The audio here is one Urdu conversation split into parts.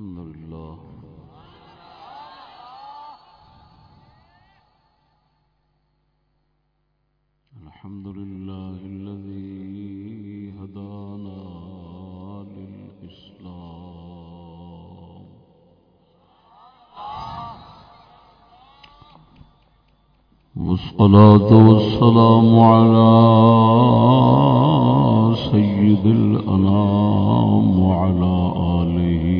الحمد لله. الحمد لله الذي هدانا للإسلام. والصلاة والسلام على سيد الأنام وعلى آله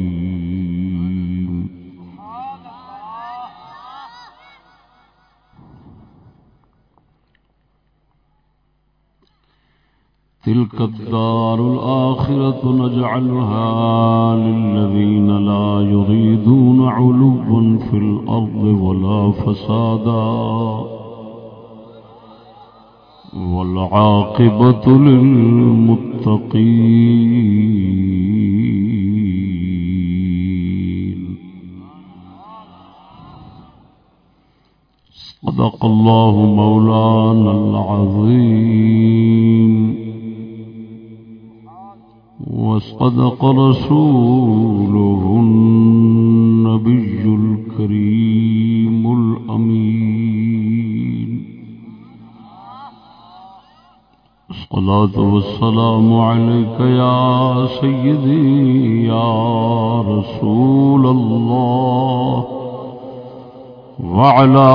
تلك الدار الآخرة نجعلها للذين لا يريدون علوا في الأرض ولا فسادا. والعاقبة للمتقين. صدق الله مولانا العظيم. وصدق رسوله النبي الكريم الأمين. الصلاة والسلام عليك يا سيدي يا رسول الله. وعلى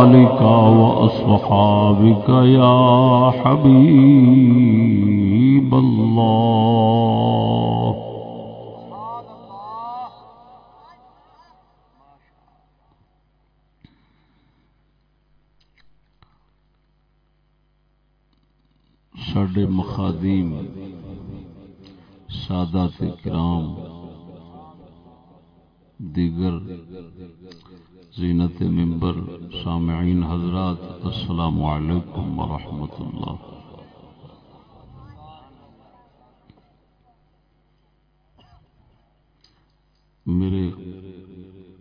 آلك وأصحابك يا حبيب الله. سڈے مخادیم سادات کرام دیگر زینت ممبر سامعین حضرات، السلام علیکم ورحمۃ اللہ۔ میرے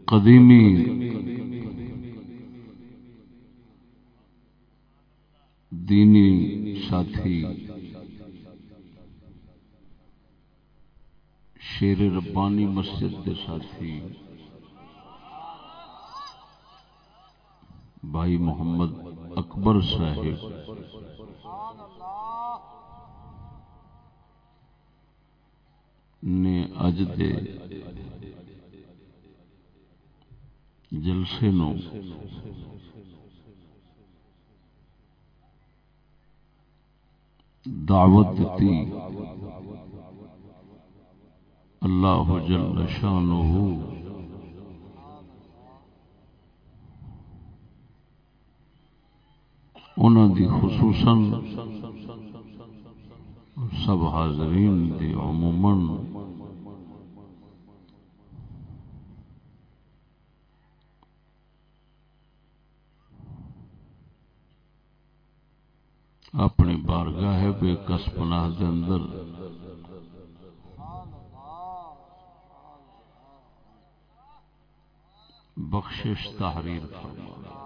قدیمی دینی ساتھی، شیر ربانی مسجد کے ساتھی بھائی محمد اکبر صاحب۔ نے اج دے جلسے نو دعوت دیتی اللہ جل شانہ انہوں دی خصوصاً سب حاضرین دی عموماً اپنی بارگاہ بے کس پناہ دے اندر بخشش تحریر فرما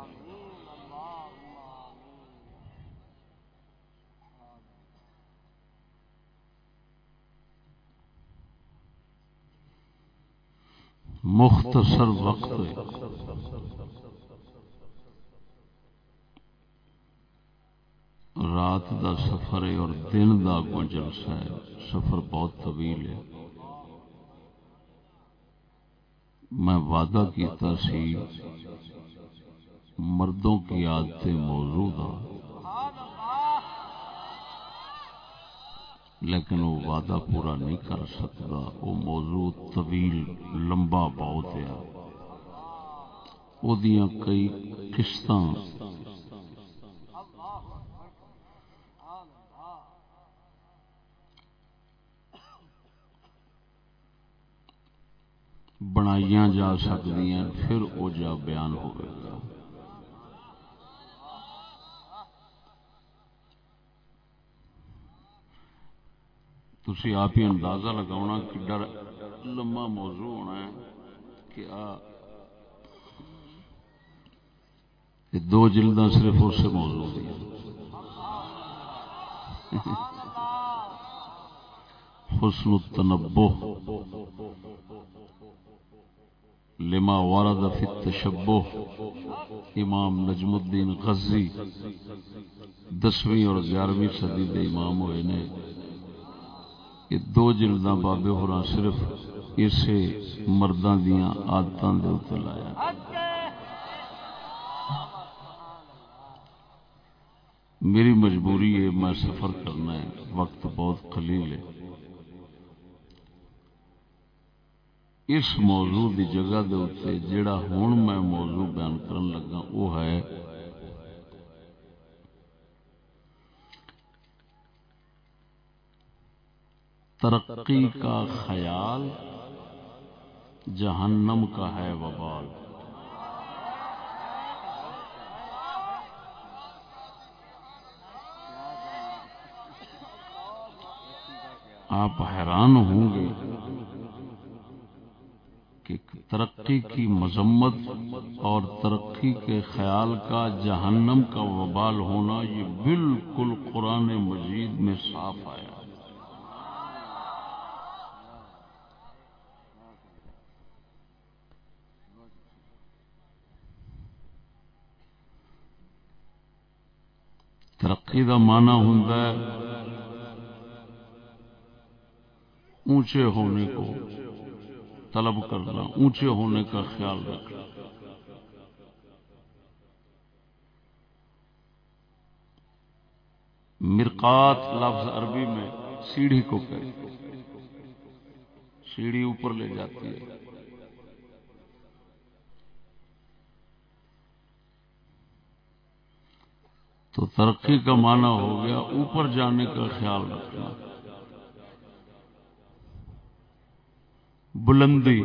مختصر وقت رات دا سفر ہے اور دن دا کو جلسہ ہے سفر بہت طویل ہے۔ میں وعدہ کیتا سی، مردوں کی عادتیں موضوع تھا لیکن وہ وعدہ پورا نہیں کر سکتا۔ وہ موضوع طویل، لمبا بہت ہے۔ وہ کئی قسط بنائیاں جا سکتی ہیں پھر وہ جا بیان ہوئے گا تھی آپ ہی اندازہ لگا کہ ڈر لما موضوع ہونا ہے کہ آ دو جلد صرف اس سے موضوع دیا حسن التنبہ لما ورد فی التشبہ، امام نجم الدین غزی، دسویں اور گیارہویں صدی دے امام ہوئے نے۔ یہ دو جلداں بابے ہو صرف اسے مرداں دیاں آدتاں دے اتنے لایا۔ میری مجبوری ہے، میں سفر کرنا ہے۔ وقت بہت قلیل ہے۔ اس موضوع دی جگہ دے اتنے جڑا ہوں میں موضوع بیان کرن لگا، وہ ہے ترقی کا خیال جہنم کا ہے وبال۔ آپ حیران ہوں گے کہ ترقی کی مذمت اور ترقی کے خیال کا جہنم کا وبال ہونا یہ بالکل قرآن مجید میں صاف آیا۔ ترقی کا مانا ہوں اونچے ہونے کو طلب کرنا، اونچے ہونے کا خیال رکھنا۔ مرقات لفظ عربی میں سیڑھی کو کہ سیڑھی اوپر لے جاتی ہے۔ تو ترقی کا معنی ہو گیا اوپر جانے کا خیال رکھنا۔ بلندی۔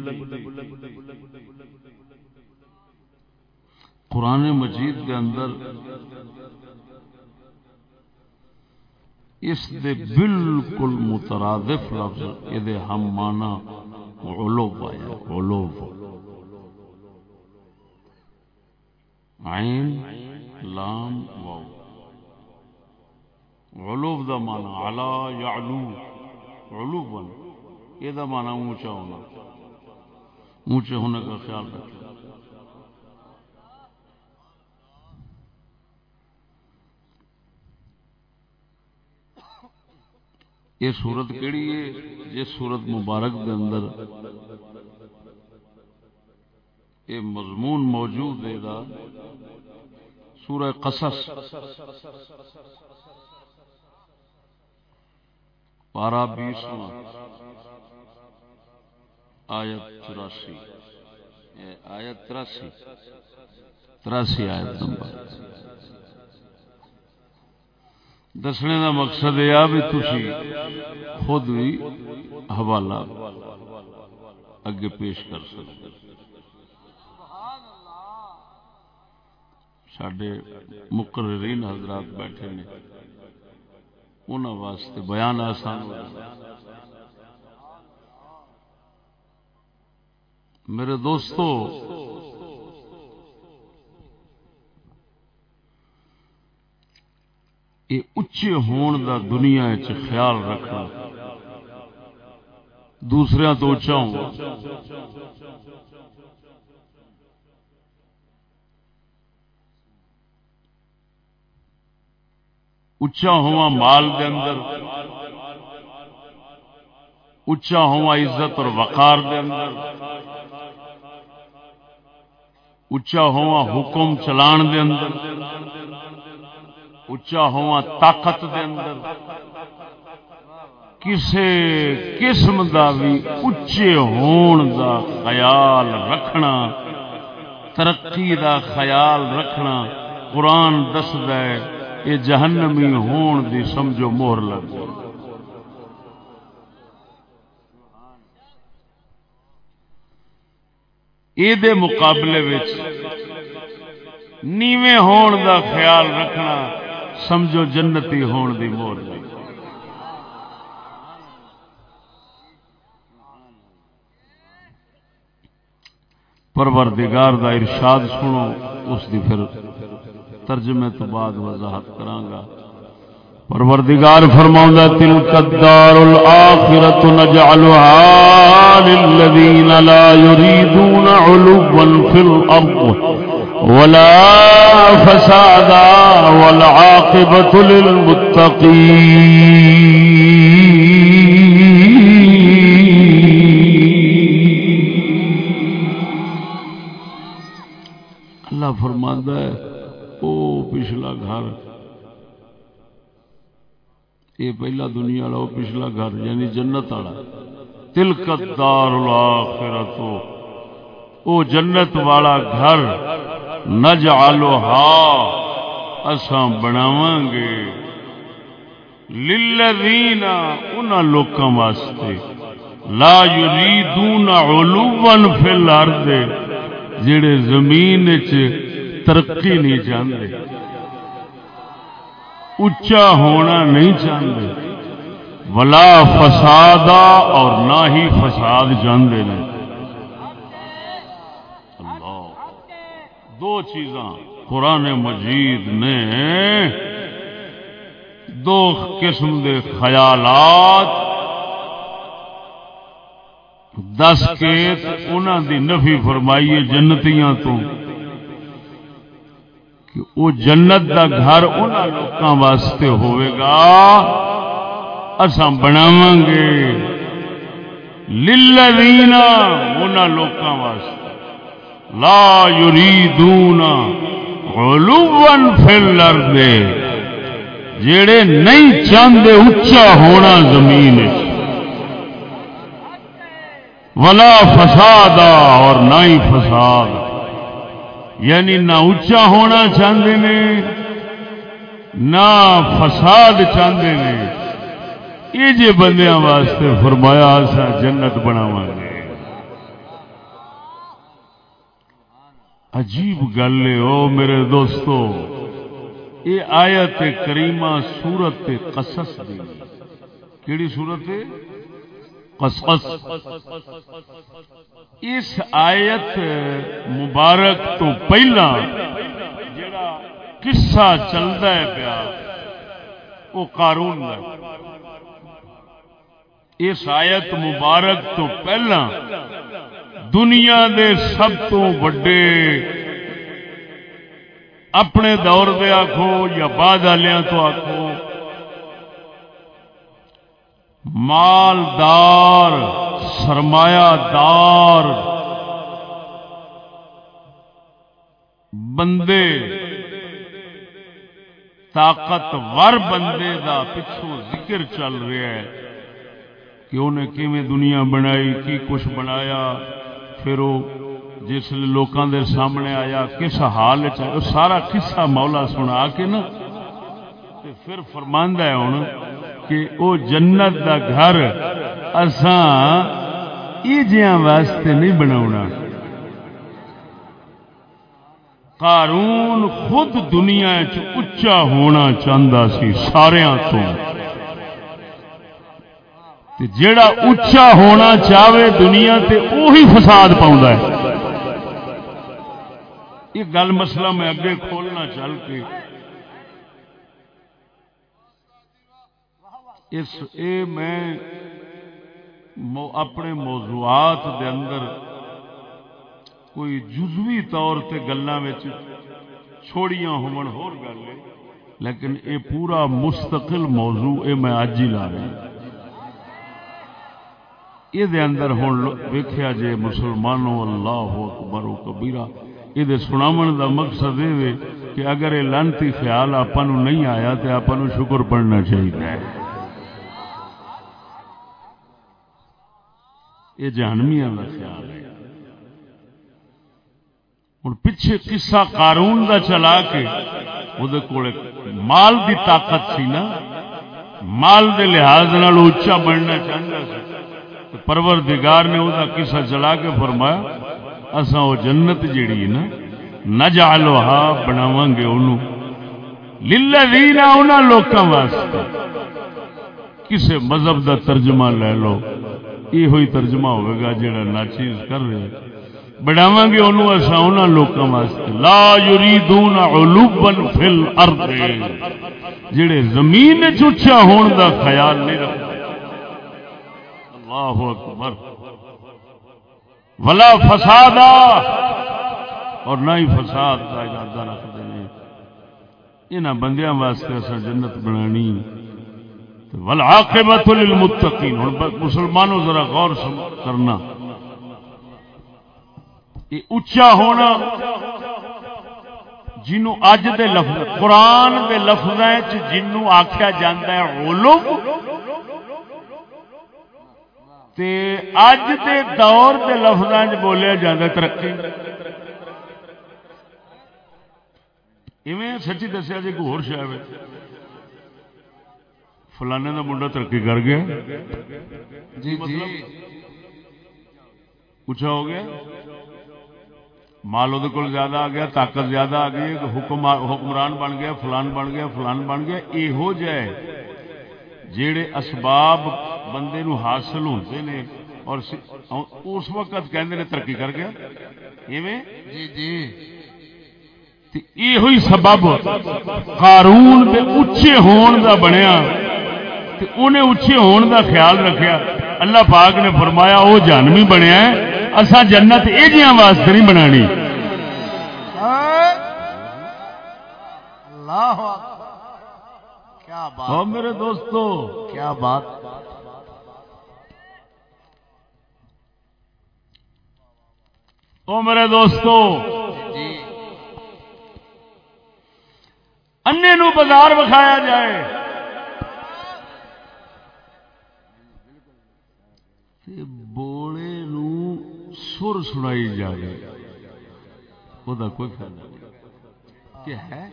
قرآن مجید کے اندر اس دے بالکل مترادف لفظ یہ ہم مانا علو پایا علو عین، لام، واو۔ علو دا مانا علا یعلو علو بن یہ مانا اونچا ہونا۔ اونچے ہونے کا خیال رکھے یہ سورت کیڑی ہے؟ جس سورت مبارک کے اندر۔ یہ مضمون موجود ہے دا۔ سورہ قصص۔ پارا بیسواں آیت چوراسی آیت تراسی۔ تراسی آیت نمبر۔ دسنے کا مقصد یہ بھی تھی خود بھی حوالہ اگے پیش کر سکتے۔ سڈے مقررین حضرات بیٹھے نے۔ انہوں واسطے بیان آسان میرے دوستو، یہ اچے ہون دا دنیا خیال رکھنا۔ دوسرے تو اچا ہوں۔ اچا ہوا مال دے اندر اچا ہوا عزت اور وقار دے اندر اچا ہوا حکم چلان دے اندر اچا ہوا طاقت دے اندر، کسے قسم دا بھی اچے ہون دا خیال رکھنا، ترقی دا خیال رکھنا قرآن دس دے یہ جہنمی ہون دی سمجھو مہر لگ جائے مقابلے نیویں ہون دا خیال رکھنا سمجھو جنتی ہون دی مور دی پروردگار دا ارشاد سنو، اس دی پھر ترجمے تو بعد وضاحت کرانگا پروردگار فرماؤں تلک الدار الاخرت نجعلها للذین لا يريدون علوا في الارض ولا فسادا والعاقبة للمتقین۔ اللہ فرماندہ ہے پچھلا گھر۔ یہ پہلا دنیا والا، وہ پچھلا گھر یعنی جنت والا۔ تلکت دار الاخرت او جنت والا گھر۔ نجعلو اساں بناواں گے۔ للذین ان لوکاں واسطے۔ لا یریدون علوا فی الارض۔ جڑے زمین وچ ترقی نہیں چاہتے اچا ہونا نہیں چاہتے۔ ولا فسادا اور نہ ہی فساد چاہتے ہیں۔ دو چیزاں قرآن مجید نے دو قسم دے خیالات، دس کے انہوں دی نفی فرمائیے جنتیاں تو۔ کہ وہ جنت دا گھر ان لوگوں واسطے ہوئے گا، اساں بناواں گے۔ للذین ان لوگوں واسطے۔ لا یریدون علوا فی الارض۔ جڑے نہیں چاہتے اچا ہونا زمین ولا فسادا اور نہ ہی فساد۔ یعنی نہ اچا ہونا چاہتے نے نہ فساد چاہتے نے یہ جے بندیاں واسطے فرمایا سا جنت بناو گے۔ عجیب گل ہے، او میرے دوستو، یہ آیت کریمہ سورت قصص دی۔ کیڑی سورت ہے؟ قصص۔ اس آیت مبارک تو پہلا جڑا قصہ چلتا ہے پیا، وہ قارون کا اس آیت مبارک تو پہلا دنیا دے سب تو وڈے اپنے دور دے آخو یا بعد والوں تو آخو مالدار، سرمایہ دار، بندے، طاقتور بندے دا پچھو ذکر چل رہا ہے کہ انہیں کیویں دنیا بنائی، کی کچھ بنایا، پھر وہ جس لوکاں دے سامنے آیا، کس حال چاہے سارا قصہ مولا سنا کے نا، تے پھر فرماندہ ہے ہوں کہ او جنت دا گھر اساں ایجیاں واسطے نہیں بناونا۔ قارون خود دنیا اچا ہونا چاہتا سی سارا تو۔ جیڑا اچا ہونا چاہے دنیا تے اوہی فساد پاؤں ہے۔ یہ گل مسئلہ میں اگے کھولنا چل کے اس اے میں اپنے موضوعات دے اندر کوئی جزوی طور تے گلوں میں چھوڑیاں ہون ہور گل لیکن اے پورا مستقل موضوع اے میں اج ہی لا رہا ہوں۔ یہ اندر ہوں ویخیا جے مسلمانوں اللہ اکبر و کبیرہ یہ سناو دا مقصد یہ کہ اگر یہ لانتی خیال آپ نہیں آیا تو آپ شکر پڑنا چاہیے یہ جہنمیا کا خیال ہے۔ ہوں پچھے قصہ قارون دا چلا کے وہ مال دی طاقت سی نا، مال دے لحاظ اچا بننا چاہتا سی۔ پروردگار نے وہ قصہ چلا کے فرمایا اصا وہ جنت جیڑی نا نہ جالو ہا بناو گے انہوں للذین انہاں لوکاں واسطے۔ کسے مذہب دا ترجمہ لے لو۔ یہ ہوئی ترجمہ ہوئے گا جڑا ناچیز کر رہے بڑھاواں گے انہوں اسا انہاں لوکاں واسطے۔ لا یریدون علوبن فی الارض۔ جڑے زمین وچ اونچا ہون دا خیال نہیں رکھتے۔ اللہ اکبر۔ ولا فسادا۔ اور نہ ہی فساد کا ارادہ رکھتے ہیں۔ یہاں بندیاں واسطے اصل جنت بنانی۔ والعاقبت للمتقین۔ ہوں مسلمانوں ذرا غور کرنا۔ یہ اچا ہونا جنوں اج دے لفظ قرآن دے لفظ جنوں آخیا جاتا ہے علم تے اج دے دور دے لفظ بولیا جاتا ترقی۔ ایویں سچی دسیا جی کوئی ہو شاید فلانے کا منڈا ترقی کر گیا۔ جی جی۔ اچھا ہو گیا۔ مال وہ زیادہ آ گیا طاقت زیادہ آ گئی حکم حکمران بن گیا فلان بن گیا فلان بن گیا۔ یہو جہ جڑے اسباب بندے نو حاصل ہوتے نے اور اس وقت کہندے نے ترقی کر گیا۔ ایویں؟ جی جی۔ یہ سبب قارون دے اچے ہون دا بنیا۔ انہیں اچے ہون دا خیال رکھیا۔ اللہ پاک نے فرمایا وہ جانوی بنیا ہے اصا جنت یہ واسطے نہیں بنانی۔ کیا بات۔ میرے دوستو۔ کیا بات۔ او میرے دوستو۔ انے نو بازار وکھایا جائے۔ بوڑے نو سر سنائی جائے وہ کوئی فائدہ نہیں۔ کیا ہے؟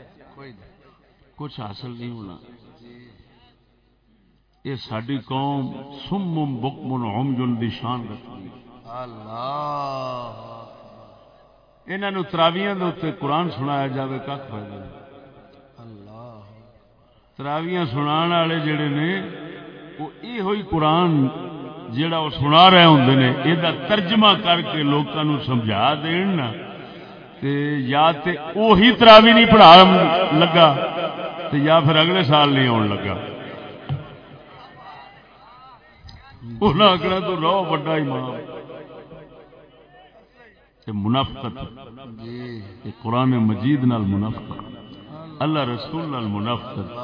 کچھ حاصل نہیں ہونا۔ یہ ساری قوم سم بکمن ہوم جن دی شان رکھتی انہوں تراویاں قرآن سنایا جائے کھ فائدہ نہیں؟ تراویاں سنا والے جڑے نے وہ یہ ہوئی قرآن جڑا وہ سنا رہے ہوں نے یہ ترجمہ کر کے لوگوں سمجھا دین نا۔ تے یا تے اوہی تراوی نہیں پڑھا لگا تے یا پھر اگلے سال نہیں آن لگا۔ انہیں آخنا تو رو بڑا امام۔ منافقت۔ قرآن مجید نال منافقت۔ اللہ رسول نال منافقت۔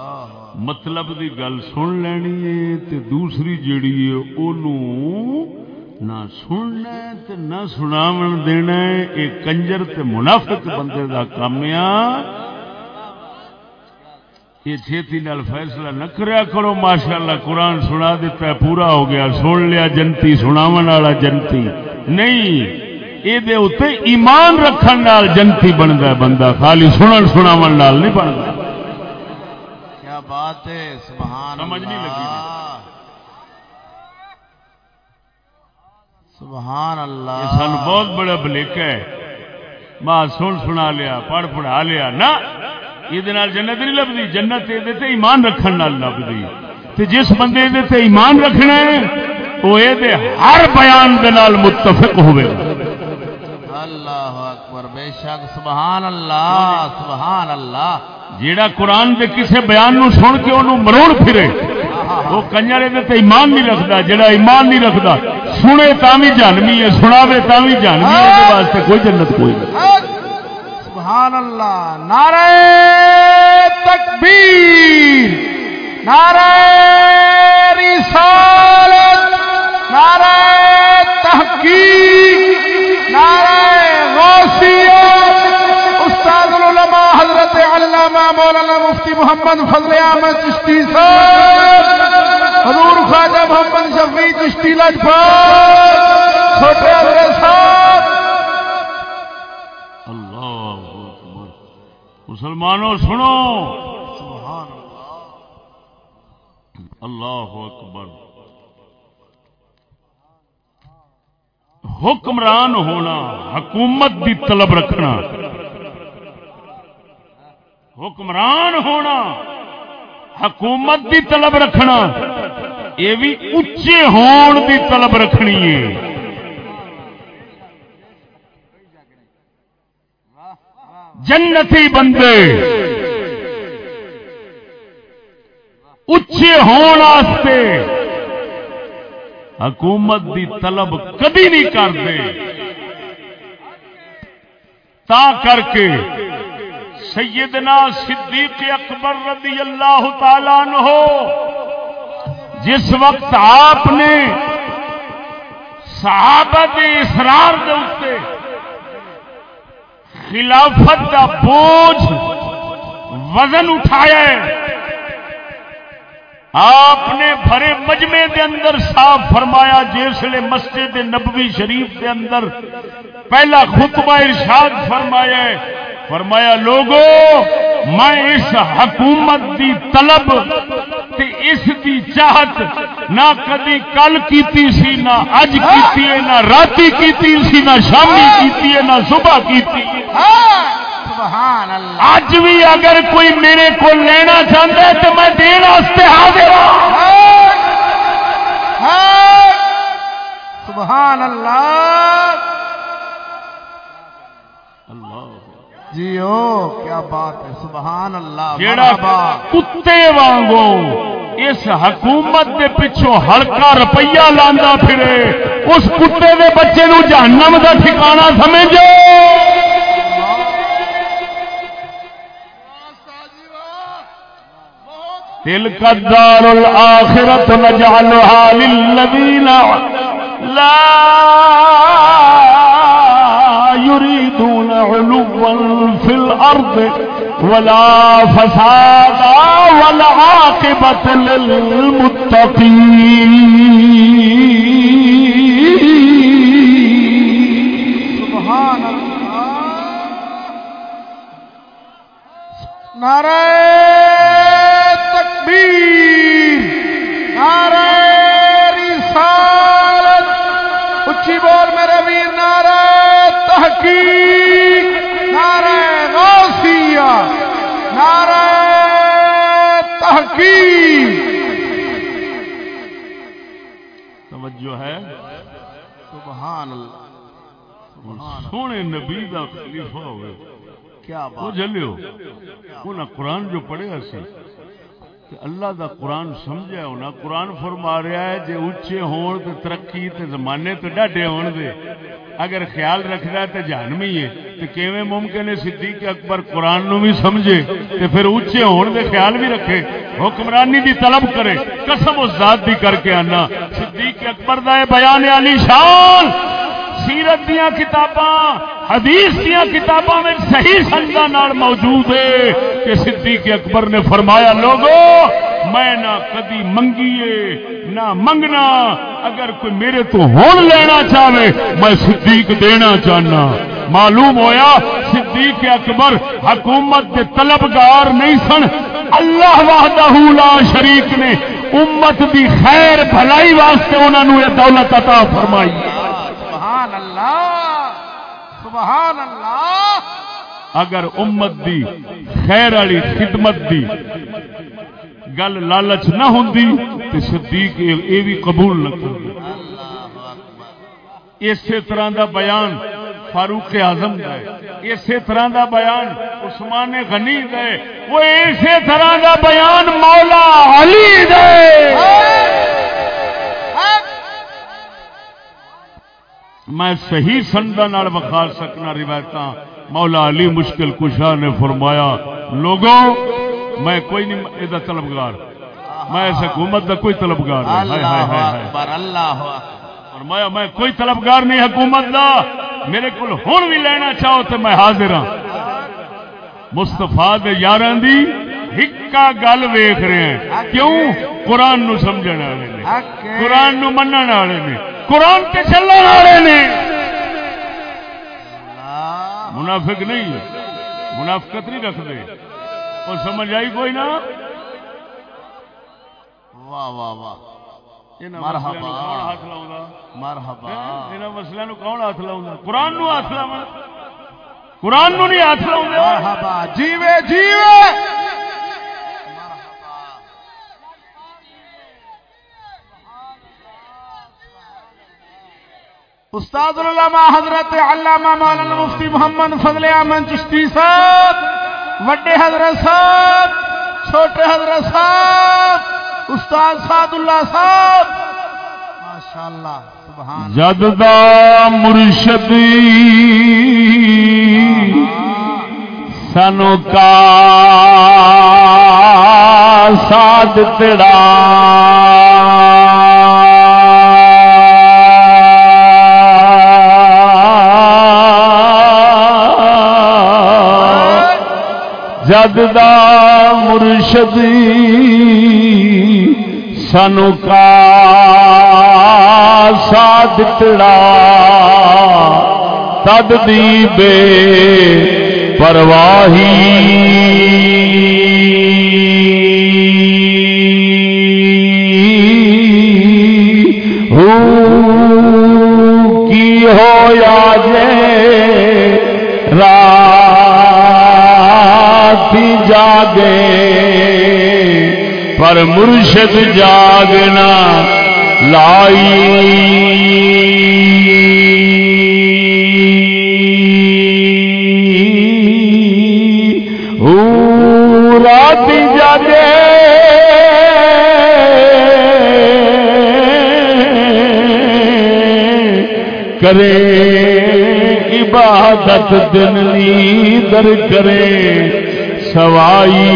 مطلب دی گل سن لینی ہے تے دوسری جیڑی ہے اونوں نہ سننا تے نہ سناون دینا ہے، اے کنجر تے منافق بندے دا کام ہے۔ یہ چھتی نال فیصلہ نہ کریا کرو، ماشاءاللہ قرآن سنا دیتا ہے، پورا ہو گیا، سن لیا جنتی، سناون والا جنتی۔ نہیں۔ یہ ایمان رکھن نال جنتی بنتا بندہ خالی سنن سناو نال نہیں بنتا کیا بات ہے سبحان سمجھ نہیں لگی سبحان اللہ۔ سن بہت بڑا بلیک ہے۔ ماں سن سنا لیا پڑھ پڑھا لیا نہ۔ یہ جنت نہیں لبھی جنت یہ ایمان رکھن لبھی جس بندے یہ ایمان رکھنا ہے وہ یہ ہر بیان دے نال متفق ہوئے۔ اللہ اکبر بے شک سبحان اللہ سبحان اللہ۔ جیڑا قرآن دے کسے بیان نو سن کے انہوں مروڑ پھرے وہ کنجر دے تے ایمان نہیں رکھدا جیڑا ایمان نہیں رکھدا سنے تاوی جانمی ہے سناوے تاوی جانمی ہے دے واسطے کوئی جنت کوئی نہیں۔ سبحان اللہ نعرہ تکبیر نعرہ رسالت نعرہ تحقیق۔ استاد العلماء حضرت علامہ مولانا مفتی محمد فضل احمد چشتی صاحب، حضور خواجہ محمد شفیع چشتی لجپال چھوٹے حضرت صاحب۔ اللہ اکبر۔ مسلمانوں، سنو۔ سبحان اللہ۔ اللہ اکبر۔ حکمران ہونا، حکومت دی طلب رکھنا۔ حکمران ہونا، حکومت دی طلب رکھنا۔ یہ بھی اچے ہون دی طلب رکھنی ہے۔ جنتی بندے اچے ہونے حکومت دی طلب کدی نہیں کرتے۔ تا کر کے سیدنا صدیق اکبر رضی اللہ تعالی عنہ، جس وقت آپ نے صحابہ اسرار دے خلافت کا بوجھ وزن اٹھایا ہے آپ نے بھرے مجمے دے اندر صاف فرمایا جسے مسجد نبوی شریف کے اندر پہلا خطبہ ارشاد فرمایا ہے۔ فرمایا، لوگو، میں اس حکومت دی طلب تے اس دی چاہت نہ کدی کل کیتی سی، نہ اج کیتی ہے، نہ راتی کیتی سی، نہ شامی کیتی ہے، نہ صبح کیتی ہے۔ اج بھی اگر کوئی میرے کو لینا چاہتا ہے تو میں دین واسطے حاضر ہوں۔ سبحان اللہ۔ جی او کیا بات ہے؟ سبحان اللہ جیڑا کتے وانگو اس حکومت دے پچھوں ہلکا روپیہ لانا پھرے اس کتے دے بچے نو جہنم دا ٹھکانہ سمجھو۔ تلك الدار الآخرة نجعلها للذين لا يريدون علوا في الأرض ولا فسادا والعاقبة للمتقين. سبحان اللہ نعرہ تکبیر نعرہ رسالت۔ اچھی بول میرے ویر نعرہ تحقیق۔ نعرہ غوثیہ۔ نعرہ تحقیق۔ توجہ ہے؟ سبحان اللہ۔ سونے نبی دا خلیفہ ہوئے۔ کیا وہ انہیں قرآن جو پڑھیا سی کہ اللہ دا قرآن سمجھا ہونا، قرآن فرما رہا ہے جے اچے ہون تے ترقی تے زمانے تو ڈاڈے ہون دے۔ اگر خیال رکھدا ہے تے جہنمی ہے۔ تے کیویں ممکن ہے صدیق اکبر قرآن نو بھی سمجھے تے پھر اچے ہون دے خیال بھی رکھے، حکمرانی دی طلب کرے، قسم اس ذات دی کر کے آنا۔ صدیق اکبر دا یہ بیان علی شان۔ سیرت دیا کتاباں، حدیث دیا کتاباں میں صحیح سنگا نال موجود ہے کہ صدیق اکبر نے فرمایا، لوگو، میں نہ کدی منگیے، نہ منگنا۔ اگر کوئی میرے تو ہون لینا چاہے، میں صدیق دینا چاہنا۔ معلوم ہویا، صدیق اکبر حکومت کے طلبگار نہیں سن۔ اللہ وحدہ لا شریک نے امت دی خیر، بھلائی واسطے انہوں نے دولت عطا فرمائی۔ ہے سبحان اللہ سبحان اللہ۔ اگر امت دی خیر والی خدمت دی گل لالچ نہ ہوندی تے صدیق اے بھی قبول نہ کرتے اسی طرح دا بیان فاروق اعظم دا ہے۔ اسی طرح دا بیان عثمان غنی دا ہے۔ وہ اسی طرح دا بیان مولا علی دا میں صحیح سندا نال بخار سکنا روایت مولا علی مشکل کشا نے فرمایا لوگوں میں کوئی نہیں یہ طلبگار میں اس حکومت کا کوئی طلبگار نہیں۔ فرمایا میں کوئی طلبگار نہیں حکومت دا۔ میرے کو ہوں بھی لینا چاہو تو میں حاضر ہاں۔ مستفا یار دی ہکا گل ویخ رہے ہیں۔ کیوں؟ قرآن نو سمجھنے والے نے۔ قرآن نو منن والے نے۔ قرآن تے چلن والے نے۔ منافق نہیں منافقت نہیں رکھتے۔ اور سمجھ آئی کوئی نہ واہ واہ واہ۔ مرحبا۔ ہاتھ لاؤں مرحبا۔ یہاں کون ہاتھ لاؤں قرآن نو ہاتھ لاؤں۔ قرآن نو نہیں ہاتھ لاؤں۔ مرحبا۔ جیوے جیوے۔ استاد العلماء حضرت علامہ مولانا مفتی محمد فضل احمد چشتی صاحب، وڈے حضرت صاحب، چھوٹے حضرت صاحب، استاد سعد اللہ صاحب۔ ماشاءاللہ، سبحان جد دا مرشدی سنو کا ساتھ تڑا جد دا مرشدی سنو کا ساتھ تڑا تد دی بے پرواہی۔ ہو کی ہو یا جے رات جاگے پر مرشد جاگنا لائی۔ جاگے۔ کرے عبادت دن در کرے سوائی۔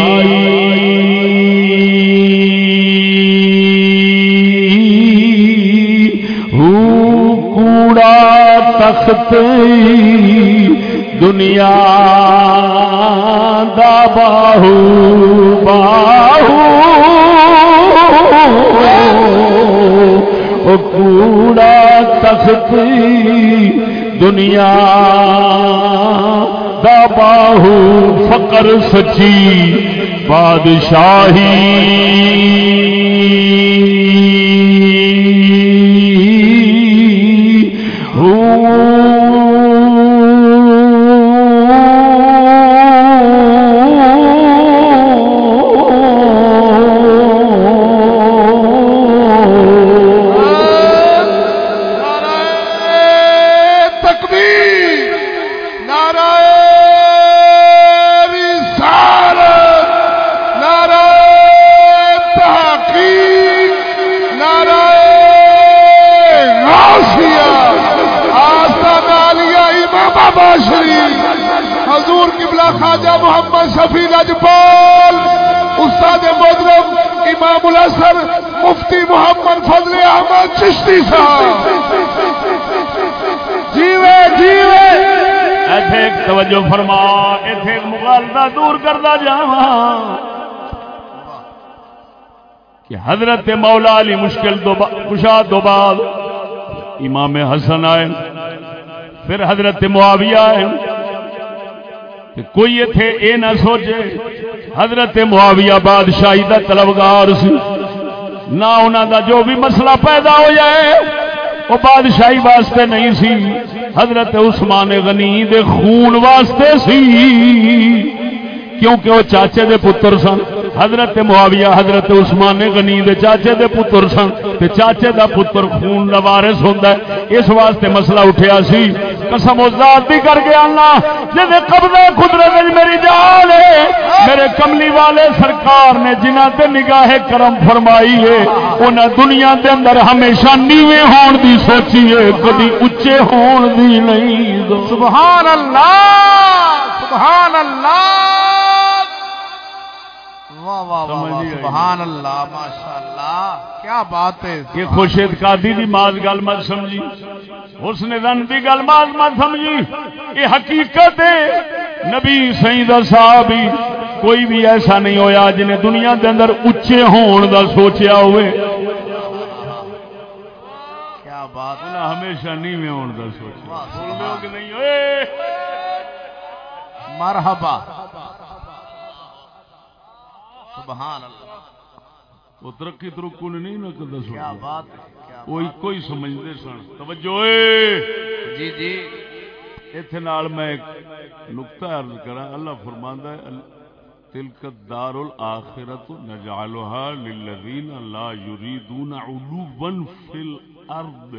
ہو کوڑا تخت دنیا دا باہو باہو۔ کوڑا تخت دنیا دا باہو فقر سچی بادشاہی۔ کہ حضرت مولا علی مشکل دو کشا دو بعد امام حسن آئے پھر حضرت معاویہ آئے کہ کوئی ایتھے اے نہ سوچے حضرت معاویہ بادشاہی دا طلبگار سی، نہ انہاں دا جو بھی مسئلہ پیدا ہو جائے، وہ بادشاہی واسطے نہیں سی، حضرت عثمان غنی دے خون واسطے سی، کیونکہ وہ چاچے دے پتر سن۔ حضرت معاویہ، حضرت عثمان غنی دے چاچے دے پتر سن۔ تے چاچے دا پتر خون لوارث ہوندا ہے۔ اس واسطے مسئلہ اٹھیا سی۔ قسم و ذات دی کر کے اللہ جے قبضہ قدرت وچ میری جان ہے، میرے کملی والے سرکار نے جنہ تے نگاہ کرم فرمائی ہے، انہاں دنیا دے اندر ہمیشہ نیویں ہون دی سوچی ہے کبھی اونچے ہون دی نہیں۔ سبحان اللہ سبحان اللہ۔ واہ واہ واہ واہ سبحان اللہ ماشاء اللہ کیا بات ہے یہ خوشید قادی دی ماز گل مت سمجھی۔ حسن دی گل ماز مت سمجھی۔ یہ حقیقت ہے۔ نبی سید صاحب ہی کوئی بھی ایسا نہیں ہویا جنہیں دنیا دے اندر اچے ہون دا سوچیا ہوئے۔ کیا بات ہمیشہ نیویں ہون دا سوچیا۔ مرحبا۔ سبحان اللہ۔ وہ ترقی ترقو نے نہیں نہ کدا کیا سوچیا بات کیا وہ کوئی سمجھتے سن۔ توجہ۔ جی جی۔ اتنے نال میں ایک نقطہ عرض کرا اللہ فرماندا ہے تلک الدار الاخرۃ نجعلها للذین لا یریدون علوا فی الارض۔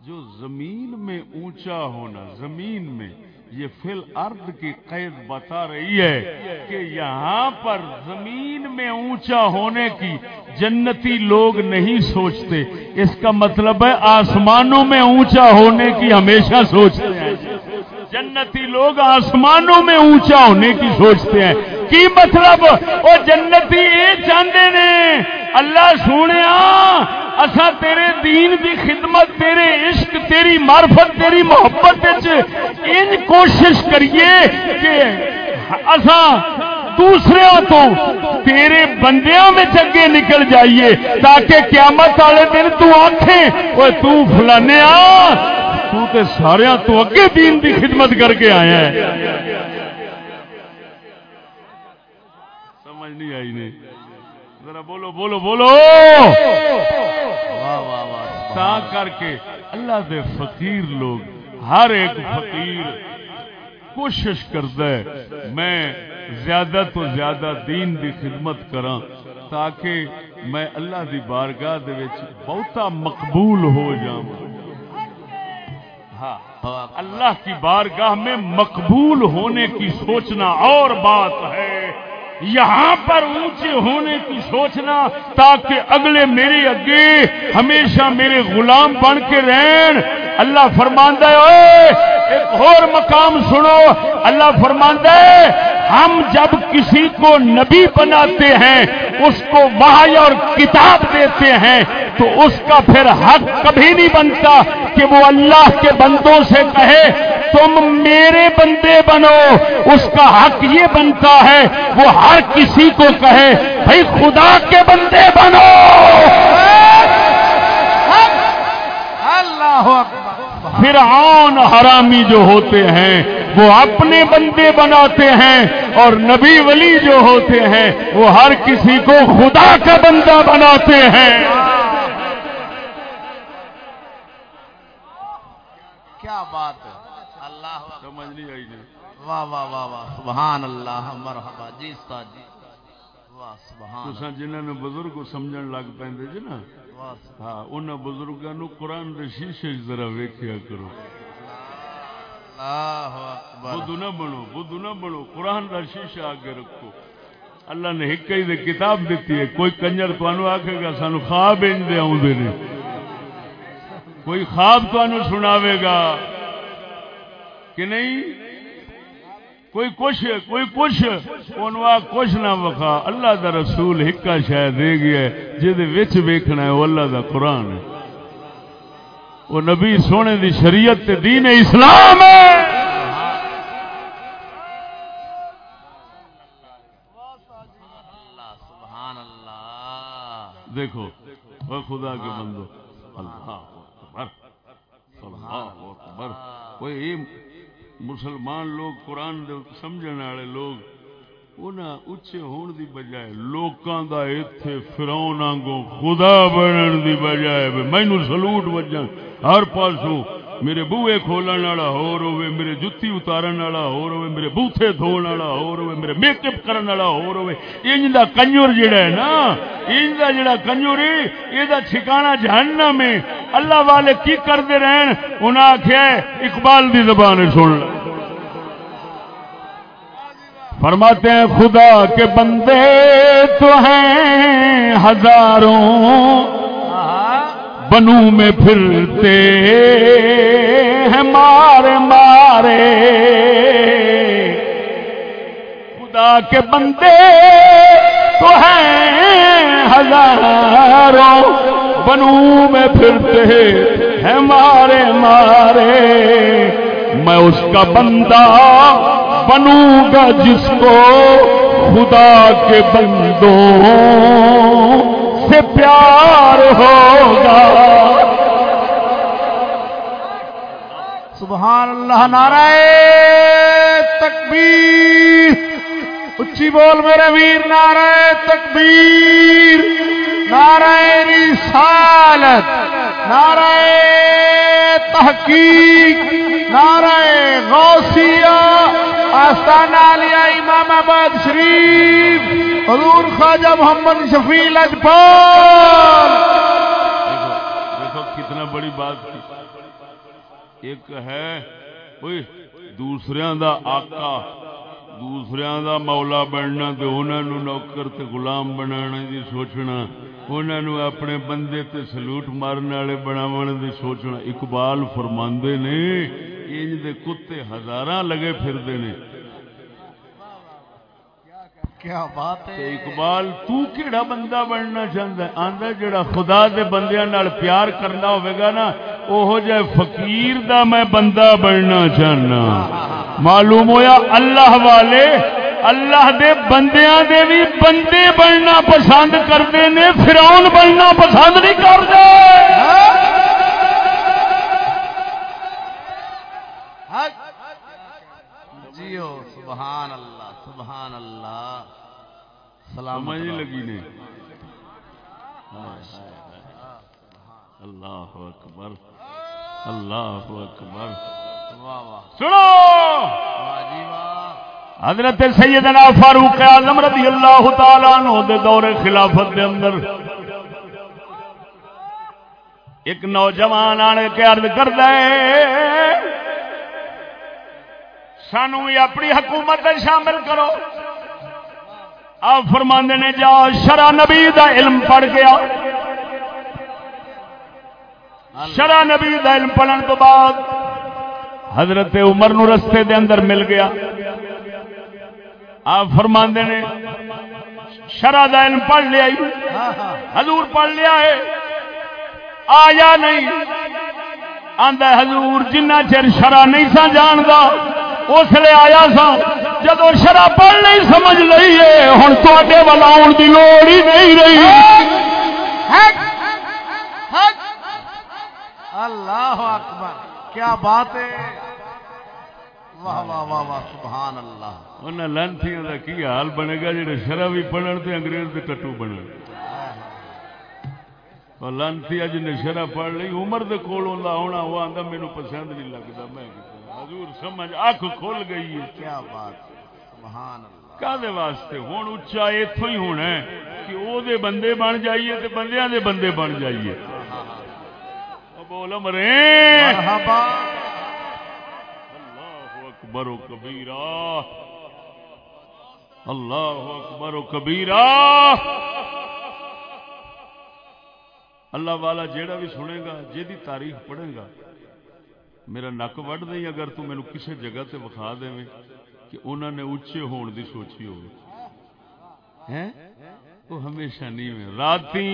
جو زمین میں اونچا ہونا زمین میں یہ فل ارد کی قید بتا رہی ہے کہ یہاں پر زمین میں اونچا ہونے کی جنتی لوگ نہیں سوچتے۔ اس کا مطلب ہے آسمانوں میں اونچا ہونے کی ہمیشہ سوچتے ہیں۔ جنتی لوگ آسمانوں میں اونچا ہونے کی سوچتے ہیں۔ کی مطلب؟ وہ جنتی یہ چاہتے نے۔ اللہ سونے اسا تیرے دین دی خدمت، تیرے عشق، تیری معرفت، تیری محبت ان کوشش کریے کہ اسا دوسرے تو تیرے بندیاں میں چگے نکل جائیے تاکہ قیامت والے دن تو آخیں وہ تو فلانے آ، تو تے سارے تو اگے دین دی خدمت کر کے آیا ہے۔ سمجھ نہیں آئی نہیں ذرا بولو بولو بولو۔ تا کر کے اللہ دے فقیر لوگ، ہر ایک فقیر کوشش کرتا ہے، میں زیادہ تو زیادہ دین دی خدمت کراں تاکہ میں اللہ دی بارگاہ دے وچ بہتا مقبول ہو جاؤں۔ ہاں اللہ کی بارگاہ میں مقبول ہونے کی سوچنا اور بات ہے۔ یہاں پر اونچے ہونے کی سوچنا تاکہ اگلے میرے اگے ہمیشہ میرے غلام بن کے رہن اللہ فرماندہ ہے ایک اور مقام سنو۔ اللہ فرماندہ ہے، ہم جب کسی کو نبی بناتے ہیں، اس کو وحی اور کتاب دیتے ہیں، تو اس کا پھر حق کبھی نہیں بنتا کہ وہ اللہ کے بندوں سے کہے، تم میرے بندے بنو۔ اس کا حق یہ بنتا ہے، وہ ہر کسی کو کہے بھائی خدا کے بندے بنو۔ اللہ فرعون حرامی جو ہوتے ہیں وہ اپنے بندے بناتے ہیں اور نبی ولی جو ہوتے ہیں وہ ہر کسی کو خدا کا بندہ بناتے ہیں۔ کیا بات ہے؟ اللہ سمجھ نہیں آئی واہ واہ واہ واہ سبحان اللہ مرحبا جی استاد جی۔ واہ سبحان جنہوں نے بزرگ کو سمجھن لگ پے جی نا ہاں ان بزرگوں نو قرآن دے شیشے ذرا ویکیا کرو۔ بدھ نہ بنو بدھ نہ بنو قرآن کا شیشہ آگے رکھو۔ اللہ نے ایک ہی کتاب دیتی ہے۔ کوئی کنجر تمہوں آخے گا سانو خواب دے آدھے نے۔ کوئی خواب تمہیں سناوے گا۔ کہ نہیں؟ کوئی کچھ کوئی کچھ انوا کچھ نہ وکھا۔ اللہ دا رسول ہکا شاید دے گیا جہد ویکھنا ہے وہ اللہ دا قرآن ہے۔ وہ نبی سونے دی شریعت تے دین اسلام ہے۔ دیکھو وہ خدا کے بندو۔ اللہ اکبر اللہ اکبر۔ کوئی مسلمان لوگ، قرآن سمجھنے والے لوگ اچے ہون دی بجائے لوکاں دا ایتھے فراؤن آنگوں خدا بنن دی بجائے مینو سلوٹ وجن ہر پاسوں میرے بوئے کھولن والا ہور ہوے میرے جُتی اتارن والا ہور ہوے میرے بوتھے دھون والا ہور ہوے میرے میک اپ کرن والا ہور ہوے انج دا کنجر جڑا ہے نا، انج دا جڑا کنجر ہے اے دا ٹھکانہ جہنم ہے۔ اللہ والے کی کردے رہن؟ انہاں آکھیا اقبال دی زبان سن لو۔ فرماتے ہیں، خدا کے بندے تو ہیں ہزاروں۔ بنو میں پھرتے ہیں، مارے مارے۔ خدا کے بندے تو ہیں ہزاروں۔ بنو میں پھرتے ہیں، مارے مارے۔ میں اس کا بندہ بنوں گا جس کو خدا کے بندوں سے پیار ہوگا۔ سبحان اللہ، نعرہ تکبیر۔ اچھی بول میرے ویر، نعرہ تکبیر۔ نعرہ رسالت، نعرہ تحقیق، نعرہ غوثیہ۔ آستانہ علیہ امام آباد شریف، حضور خواجہ محمد شفیع لجپال۔ دیکھو کتنا بڑی بات کی ایک ہے دوسرے دا آقا۔ دوسرے دا مولا بننا تے انہاں نو نوکر تے غلام بنانا دی سوچنا انہاں نو اپنے بندے تے سلوٹ مارن والے بناون دی سوچنا۔ اقبال فرماندے نے انج دے کتے ہزاراں لگے پھردے نے۔ کیا بات ہے؟ اقبال تو کیڑا بندہ بننا چاہتا ہے؟ آندا جڑا خدا دے بندیاں نال پیار کرنا ہوے گا نا اوہو جے فقیر دا میں بندہ بننا چاہنا معلوم ہویا اللہ والے اللہ دے بندیاں دے بھی بندے بننا پسند کرتے نے فرعون بننا پسند نہیں کرتے۔ جیو سبحان اللہ سبحان اللہ۔ سلام لگی نے۔ اللہ اکبر اللہ اکبر۔ سنو! جی حضرت سیدنا فاروق اعظم رضی اللہ تعالی عنہ دے دور خلافت دے اندر ایک نوجوان آنے کے عرض کردا ہے سانو اپنی حکومت میں شامل کرو۔ آپ فرماندے نے جا شرع نبی دا علم پڑھ گیا شرع نبی دا علم پڑھن تو بعد حضرت عمر نو رستے دے اندر مل گیا۔ آپ فرماندے نے شرع دا علم پڑھ لیا حضور پڑھ لیا ہے۔ آیا نہیں۔ آندا حضور جنہ چر شرع نہیں سا جاندا، اس لیے آیا سا جدو شرع پڑھ نہیں سمجھ لئی ہے۔ ہن تواڈے ول آਉਣ دی لوڑ ہی نہیں رہی۔ اللہ اکبر۔ کیا بات ہے؟ واہ واہ واہ واہ سبحان اللہ۔ انہاں لانتیاں دا کی حال بنے گا جڑے شرع بھی پڑھن تے انگریز دے ٹٹو بنن؟ اور لانتی اج نے شرع پڑھ لئی عمر دے کول ہوندا ہونا وہ آندا مینوں پسند نہیں لگدا۔ میں حضور سمجھ اکھ کھل گئی ہے۔ کیا بات سبحان اللہ۔ کادے واسطے؟ ہن اچا ایتھوں ہی ہونا ہے کہ او دے بندے بن جائیے تے بندیاں دے بندے بن جائیے۔ او بول مرے اللہ اکبر و کبیرہ۔ اللہ اکبر و کبیرہ۔ اللہ والا جیڑا بھی سنے گا، جیدی تاریخ پڑھے گا، میرا نک وڈ نہیں اگر تو مینو کسی جگہ تے وکھا دے کہ انہوں نے اچے ہون دی سوچی ہو وہ ہمیشہ نہیں میں راتی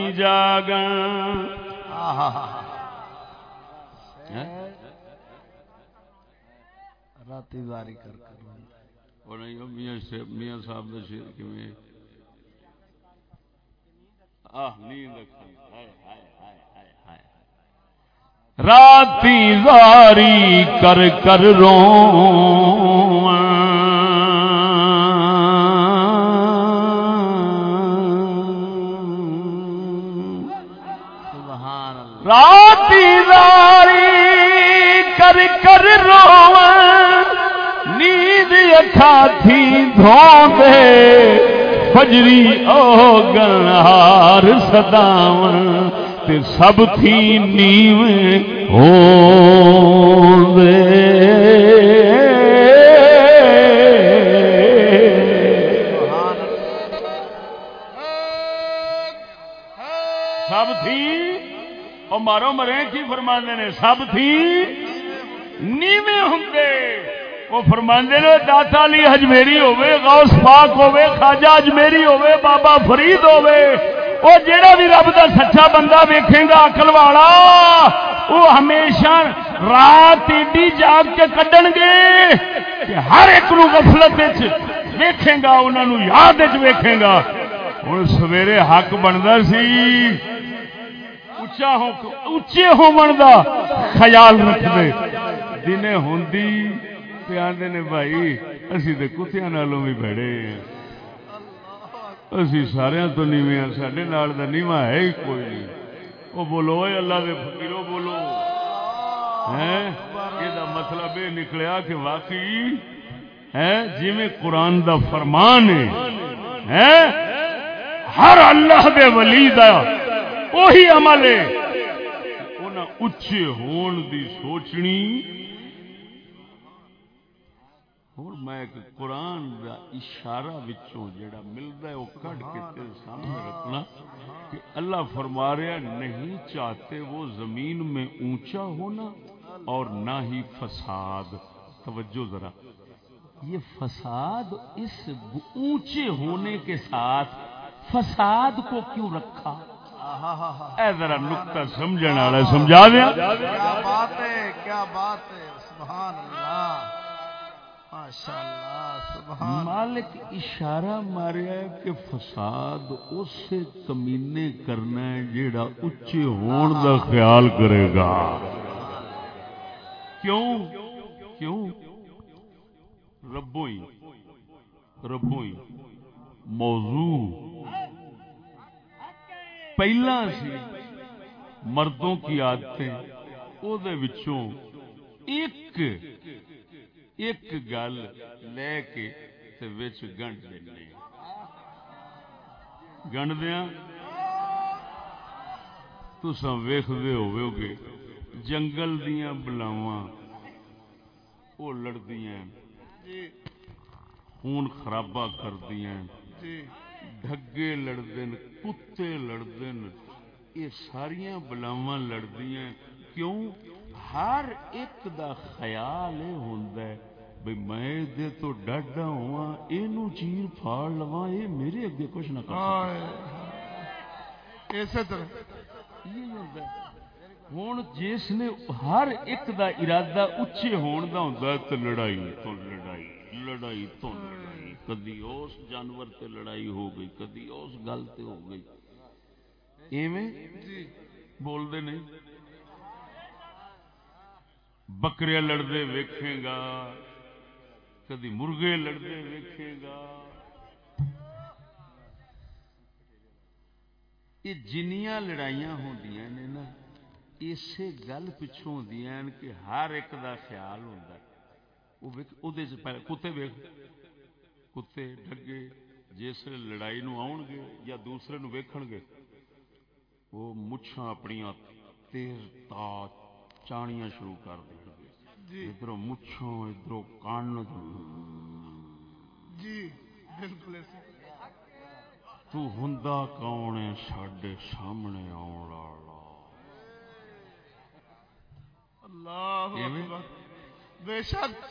راتی داری کر کر وہ نہیں میاں میاں صاحب شیر کیویں آہ نیند ہائے ہائے ہائے ہائے ہائے۔ راتی زاری کر کر رو سبحان اللہ۔ راتی زاری کر کر رو نیند اکھا تھی دھوندے، فجری او گنہار سداون تے سب تھی نیویں سبحان سب تھی، او مارو مرے کی فرماندے نے، سب تھی نیویں ہوندے وہ فرماندے نے، داتا علی اجمیری ہوے غوث پاک ہوے خواجہ اجمیری ہوے بابا فرید ہوے او جیڑا بھی رب دا سچا بندہ ویکھے گا، عقل والا، وہ ہمیشہ رات ایڈی جاگ کے کڈن گے کہ ہر ایک نو غفلت وچ ویکھے گا، انہاں نو یاد وچ ویکھے گا۔ ہن سویرے حق بندا سی۔ اچا ہو اچے ہون دا خیال رکھ دے۔ دنے ہوندی تے آندے نے بھائی اسی تے کتیاں نالوں بھی بڑے ہیں اسی سارے تو نیویں ہاں ساڈے نال دا نیواں ہے ہی کوئی نہیں او بولو اے اللہ دے فقیرو بولو ہیں یہ دا مطلب یہ نکلیا کہ واقعی ہے جویں قرآن دا فرمان ہے ہیں ہر اللہ دے ولی دا وہی عمل ہے انہاں اچے ہون دی سوچنی ہوں میں ایک قرآن دا اشارہ وچوں جڑا ملتا ہے وہ کٹ کے تیرے سامنے رکھنا کہ اللہ فرما رہا نہیں چاہتے وہ زمین میں اونچا ہونا اور نہ ہی فساد۔ توجہ ذرا۔ یہ فساد اس اونچے ہونے کے ساتھ فساد کو کیوں رکھا؟ اے ذرا نقطہ سمجھنے والا سمجھا دیا؟ کیا بات ہے کیا بات ہے سبحان اللہ۔ مالک اشارہ ماریا کہ فساد اس سے کمینے کرنا ہے جیڑا اچے ہون دا خیال کرے گا۔ کیوں؟ کیوں؟ ربو ہی ربو ہی موضوع۔ پہلا سی مردوں کی عادتیں او دے وچوں ایک ایک گل لے کے وچ گنڈ دینے گنڈ دیا تسا ویختے ہو گے جنگل دیا بلاواں وہ لڑدیاں خون خرابہ کردیاں ڈگے لڑتے کتے لڑتے یہ ساریا بلاواں لڑدیاں کیوں؟ ہر ایک دا خیال یہ ہوتا ہے۔ بھئی میں دے تو ڈاڈا ہوا یہ چیر پھاڑ لوا یہ میرے اگے کچھ نہ کر اسی طرح۔ یہ ہوتا ہے ہوں جس نے ہر ایک دا ارادہ اچے ہون دا ہوندا ہے تے لڑائی تو لڑائی لڑائی تو لڑائی۔ کدی اس جانور تے لڑائی ہو گئی کدی اس گل تے ہو گئی۔ ایویں؟ جی۔ بول دے نہیں۔ بکرے لڑتے ویکھے گا۔ کدی مرغے لڑتے ویکھے گا؟ یہ جنیاں لڑائیاں ہوندیاں نے نا اسی گل پچھوں ہوندیاں کہ ہر ایک دا خیال ہوندا وہ کتے ویکھ، کتے ڈگے، جس لڑائی نو آن گے یا دوسرے نو ویکھن گے، وہ مچھاں اپنیاں تیز تاز چانیاں شروع کر دیں ادھر مچھوں ادھر کان جی بالکل تو ہندا کون ہے؟ ساڈے سامنے آن والا۔ اللہ بے شک۔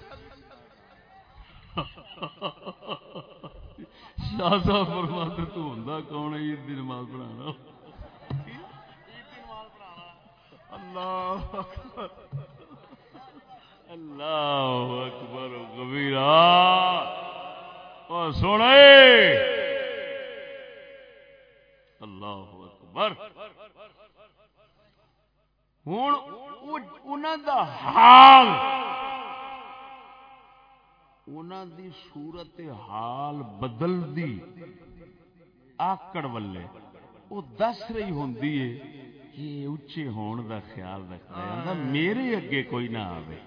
شاہ صاحب فرماتے تو ہندا کون ہے؟ عید دی نماز پڑھانا۔ اللہ اللہ اکبر و کبیرہ۔ اور سونے۔ اللہ اکبر۔ ہوں انہوں دا حال۔ انہوں دی صورت حال بدل دی آکڑ والے۔ وہ دس رہی ہوندی ہے کہ یہ اچے ہون دا خیال رکھتا ہے۔ میرے اگے کوئی نہ آوے۔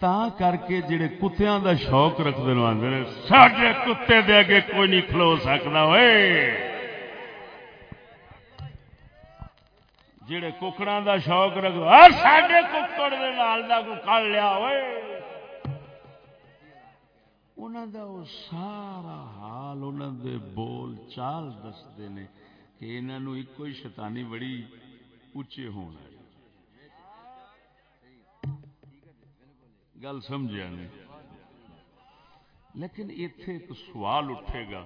تا کر کے جڑے کتیاں دا شوق رکھتے ہیں آدھے نے ساڈے کتے دے اگے کوئی نہیں کھلو سکتا ہوئے۔ جڑے ککڑاں دا شوق رکھ ہر ساڈے ککڑ دے نال دا کو کر لیا ہوئے۔ انہاں دا وہ سارا حال انہاں دے بول چال دستے نے کہ انہاں نو ایک کوئی شیطانی بڑی اچے ہونا گل سمجھا نہیں لیکن اتے ایک سوال اٹھے گا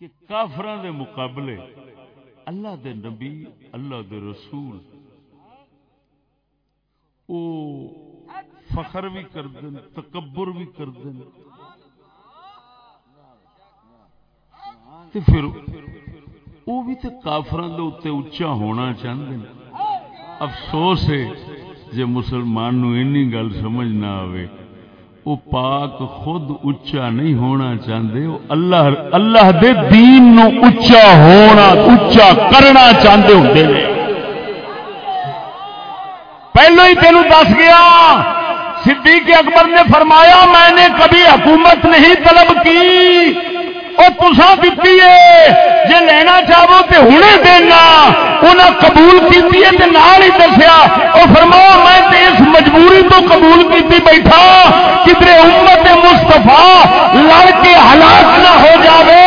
کہ کافران دے مقابلے اللہ دے نبی، اللہ دے رسول او فخر بھی کر دن تکبر بھی کر دن تے پھر وہ بھی تے کافران دے اتے اچا ہونا چاہتے ہیں افسوس ہے جے مسلمان نو اینی گل سمجھ نہ آوے۔ او پاک خود اچا نہیں ہونا چاہندے او اللہ اللہ دے دین نو اچا ہونا اچا کرنا چاہندے ہوندے نے۔ پہلو ہی تینوں دس گیا، صدیق اکبر نے فرمایا، میں نے کبھی حکومت نہیں طلب کی۔ وہ تسا دیتی ہے جی لینا چاہو تو ہوں دینا انہیں قبول کی ہی دسیا وہ فرماؤ، میں اس مجبوری تو قبول کی بیٹھا کدھر امت مستفا لڑ کے ہلاک نہ ہو جاوے،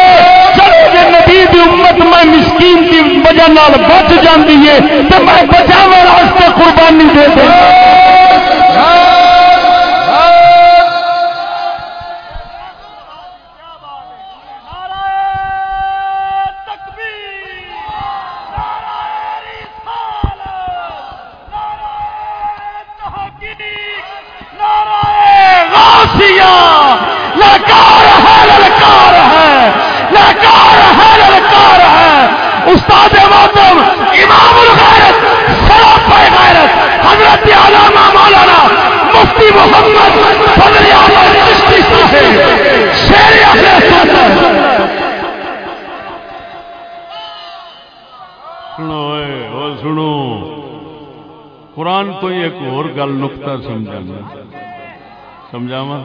چلو جی نبی دی امت میں مسکین کی وجہ بچ جاتی ہے تو میں بچاو واسطے قربانی دے دوں گل سمجھانا سمجھاوا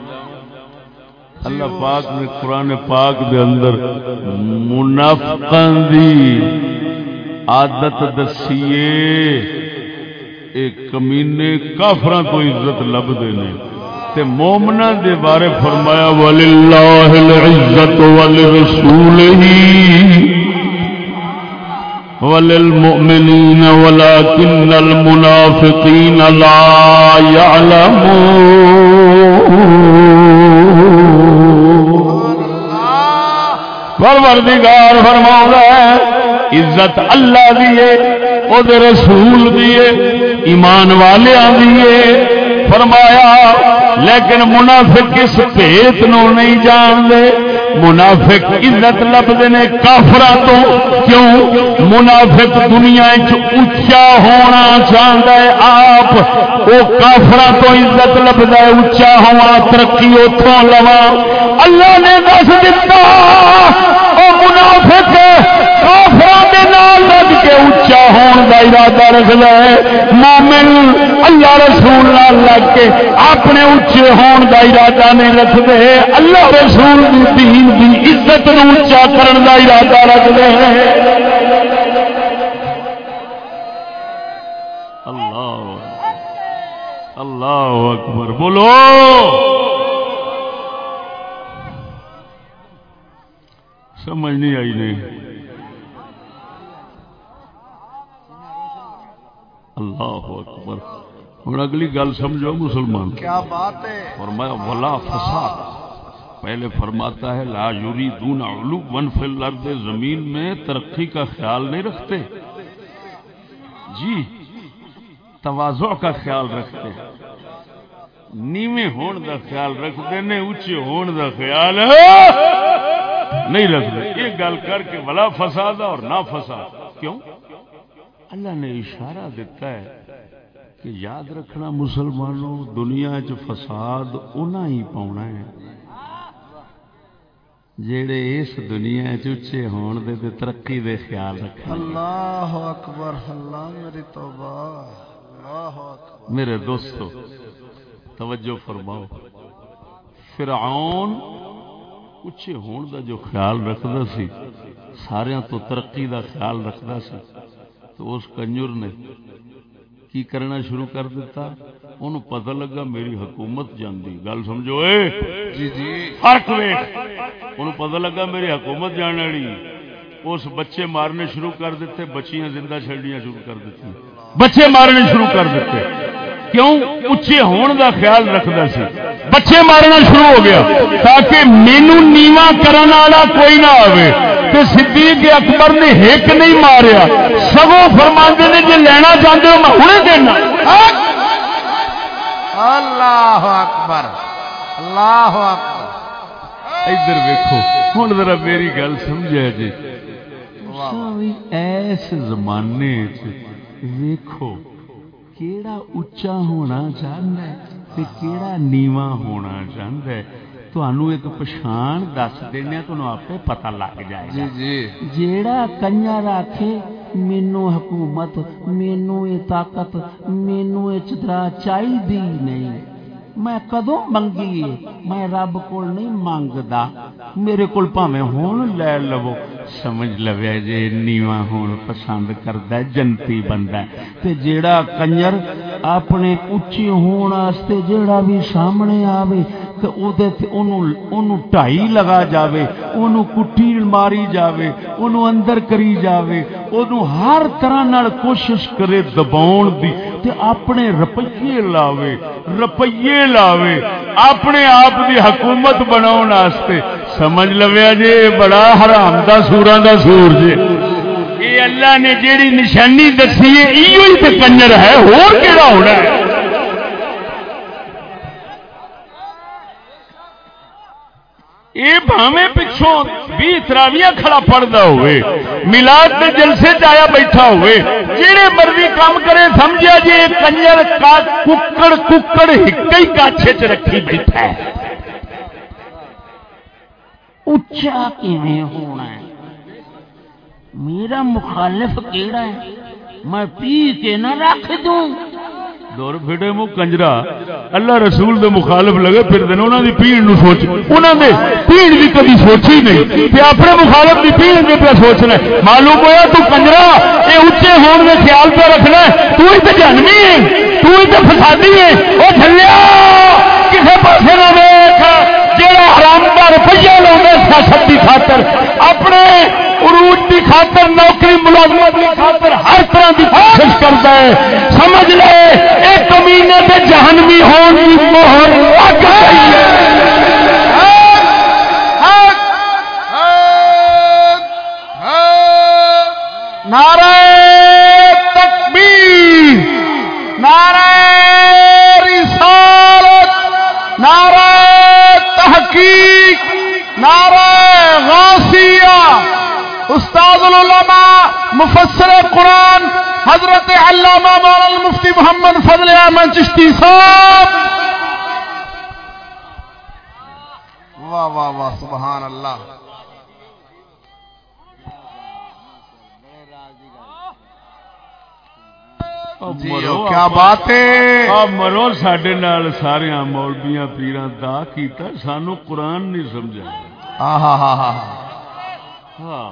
اللہ پاک نے قرآن پاک دے اندر منافقان دی عادت دسیے ایک کمینے کافراں تو عزت لب دے نے۔ تے مومنا دے بارے فرمایا وللہ العزت ولرسولہ وللمؤمنين ولكن المنافقين لا يعلمون. پروردگار فرما عزت اللہ دیے او دے رسول دیے ایمان والے دیے فرمایا، لیکن منافق اس پیت نو نہیں جان دے منافق عزت لبتے نے کافرا تو کیوں؟ منافق دنیا اچا ہونا چاہتا ہے آپ وہ کافر تو عزت لبتا ہے اچا ہونا، ترقی اتوں لوا اللہ نے دس دتا منافق لگ کے اچا ہون کا ارادہ رکھتا ہے۔ مومن اللہ رسول لگ کے اپنے اچے ہون کا ارادہ نہیں رکھتے۔ اللہ رسول دین دی عزت نو اچا کرن کا ارادہ رکھتے ہیں۔ اللہ اللہ اکبر، بولو۔ سمجھ نہیں آئی نہیں۔ اللہ اکبر۔ ہوں اگلی گل سمجھو مسلمان۔ کیا بات ہے؟ اور میں ولا فساد۔ پہلے فرماتا ہے لا یوری دون علو ون فل زمین میں ترقی کا خیال نہیں رکھتے۔ جی توازو کا خیال رکھتے۔ نیویں ہون دا خیال رکھتے نے اچے ہون دا خیال نہیں رکھتے۔ یہ گل کر کے بلا فساد اور نہ فساد۔ کیوں؟ اللہ نے اشارہ دیتا ہے کہ یاد رکھنا مسلمانوں دنیا چ فساد اُنہ ہی پاؤنا ہے۔ جڑے اس دنیا چچے ہون دے تے ترقی دے خیال رکھ اللہ اکبر اللہ میری توبہ اللہ اکبر۔ میرے دوستو توجہ فرماؤ۔ فرعون اچھے ہون دا جو خیال رکھدا سی سارے تو ترقی دا خیال رکھدا سی۔ تو اس کنجر نے کی کرنا شروع کر دیتا؟ انہوں پتہ لگا میری حکومت جاندی۔ گل سمجھو اے؟ جی جی۔ فرق ویٹ انہوں پتہ لگا میری حکومت جان والی۔ اس بچے مارنے شروع کر دیتے بچیاں زندہ چھڑیاں شروع کر دیتی۔ بچے مارنے شروع کر دیتے۔ کیوں؟ اچے ہون دا خیال رکھدا سی۔ بچے مارنا شروع ہو گیا تاکہ مینو نیوا کرنے والا کوئی نہ آئے تو صدیق اکبر نے ہیک نہیں ماریا۔ سگو فرما نے جی لینا چاہتے ہو میں ہوں دینا۔ اللہ اکبر۔ اللہ اکبر۔ ادھر ویکو ہوں ذرا میری گل سمجھا جی۔ ایس زمانے ویکھو۔ کیڑا اچا ہونا چاہتا ہے تے کیڑا نیواں ہونا چاہتا ہے تنوع ایک پچھان دس تمہیں آپ پتہ لگ جائے جی کنیا رکھے مینو حکومت مینو یہ چدرا چاہیے نہیں میں کدو منگی؟ میں رب کو نہیں منگتا میرے کول پاویں ہون لے لو۔ سمجھ لویا جے نیواں ہون پسند کردا جنتی بندہ تے جیڑا کنجر اپنے اونچی ہون واسطے جیڑا بھی سامنے آوے تے او دے تے اونوں اونوں ٹائی لگا جاوے، اونوں کٹی ماری جاوے، اونوں اندر کری جاوے، اونوں ہر طرح نال کوشش کرے دباؤن دی تے اپنے روپیے لاوے روپیے لاوے، اپنے آپ دی حکومت بناؤن واسطے۔ سمجھ لویا جی؟ بڑا حرام دا سوراں دا سور جے یہ اللہ نے جیڑی نشانی دسی ہے ایو ہی تے کنجر ہے، ہور کیڑا ہونا ہے؟ یہ بھاویں پچھوں بھی تراویاں کھڑا پڑتا ہوئے ملاد کے جلسے چیا بیٹھا ہوئے جہے مرضی کام کرے سمجھا جی کنجر کا ککڑ ککڑ ایک ہی کاچے چ رکھی بیٹھا ہے۔ اچا کیویں ہونا ہے؟ میرا مخالف کیڑا ہے؟ میں پی کے نہ رکھ دوں۔ دور پھٹے مو کنجرا۔ اللہ رسول دے مخالف لگے، پھر دن انہاں دی پیڑ نو سوچ۔ انہاں دے پیڑ دی کبھی سوچی نہیں۔ تے اپنے مخالف دی پیڑ دے پہ سوچنا معلوم ہویا تو کنجرا، اے اونچے ہون دے خیال پہ رکھنا تو ہی تے جہنمی ہے، تو ہی تے فسادی ہے۔ او جھلیا، کسے پاسے نہ دیکھ جیڑا حرام دا روپیہ لاوندا سیاست دی خاطر، اپنے عروج کی خاطر، نوکری ملازمت کی خاطر ہر طرح کی کوشش کرتا ہے۔ سمجھ لے، ایک کمینے سے جہنمی ہونے کی مہر لگ گئی ہے۔ نعرہ تکبیر، نعرہ رسالت، نعرہ تحقیق نعرہ غاسیہ استاد العلماء مفسر قرآن حضرت علامہ مولانا المفتی محمد فضل احمد چشتی صاحب۔ واہ واہ واہ سبحان اللہ۔ جی کیا بات ہے؟ مرو سڈے نال سارے مولبیاں پیران دا کیتا سانو قرآن نہیں سمجھا۔ ہاں.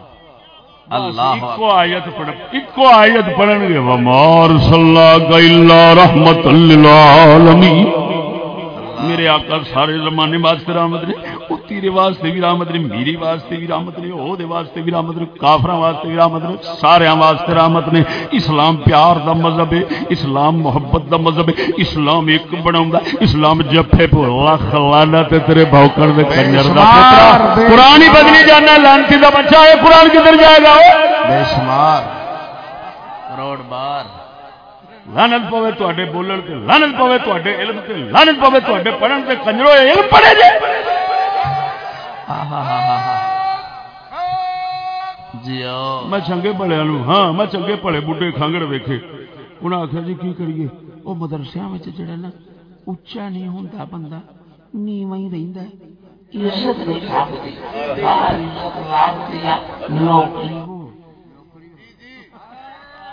ایکو آیت پڑھن گے. ومار صلی اللہ رحمت للعالمین میرے آقا سارے زمانے واسطے رحمت نے وہ تیرے واسطے بھی رحمت نے میری واسطے بھی رحمت نے وہ دے واسطے بھی رحمت نے کافراں واسطے بھی رحمت نے سارے واسطے رحمت نے۔ اسلام پیار دا مذہب ہے اسلام محبت دا مذہب ہے اسلام ایک بناوندا اسلام جفے بولا خلانا تے تیرے بھوکڑ دے کنجر دا پترا۔ قرآن ہی بدلی جانا لانتی دا بچہ ہے قرآن کدھر جائے گا؟ بے شمار۔ کروڑ بار۔ لانت پوے تے بولن تے لانت پوے تے علم تے لانت پوے تے پڑھن تے کنجرو علم پڑھے جے۔ جی میں چنگے بڑے ہاں میں چنگے بڑے بڈھے کھانگڑ ویکھے۔ انہاں آخیا جی کی کریے؟ وہ مدرسے جڑا نا اچا نہیں ہوندا بندہ نیواں ہی رہندا ہے۔ عزت نہیں ہے نوکری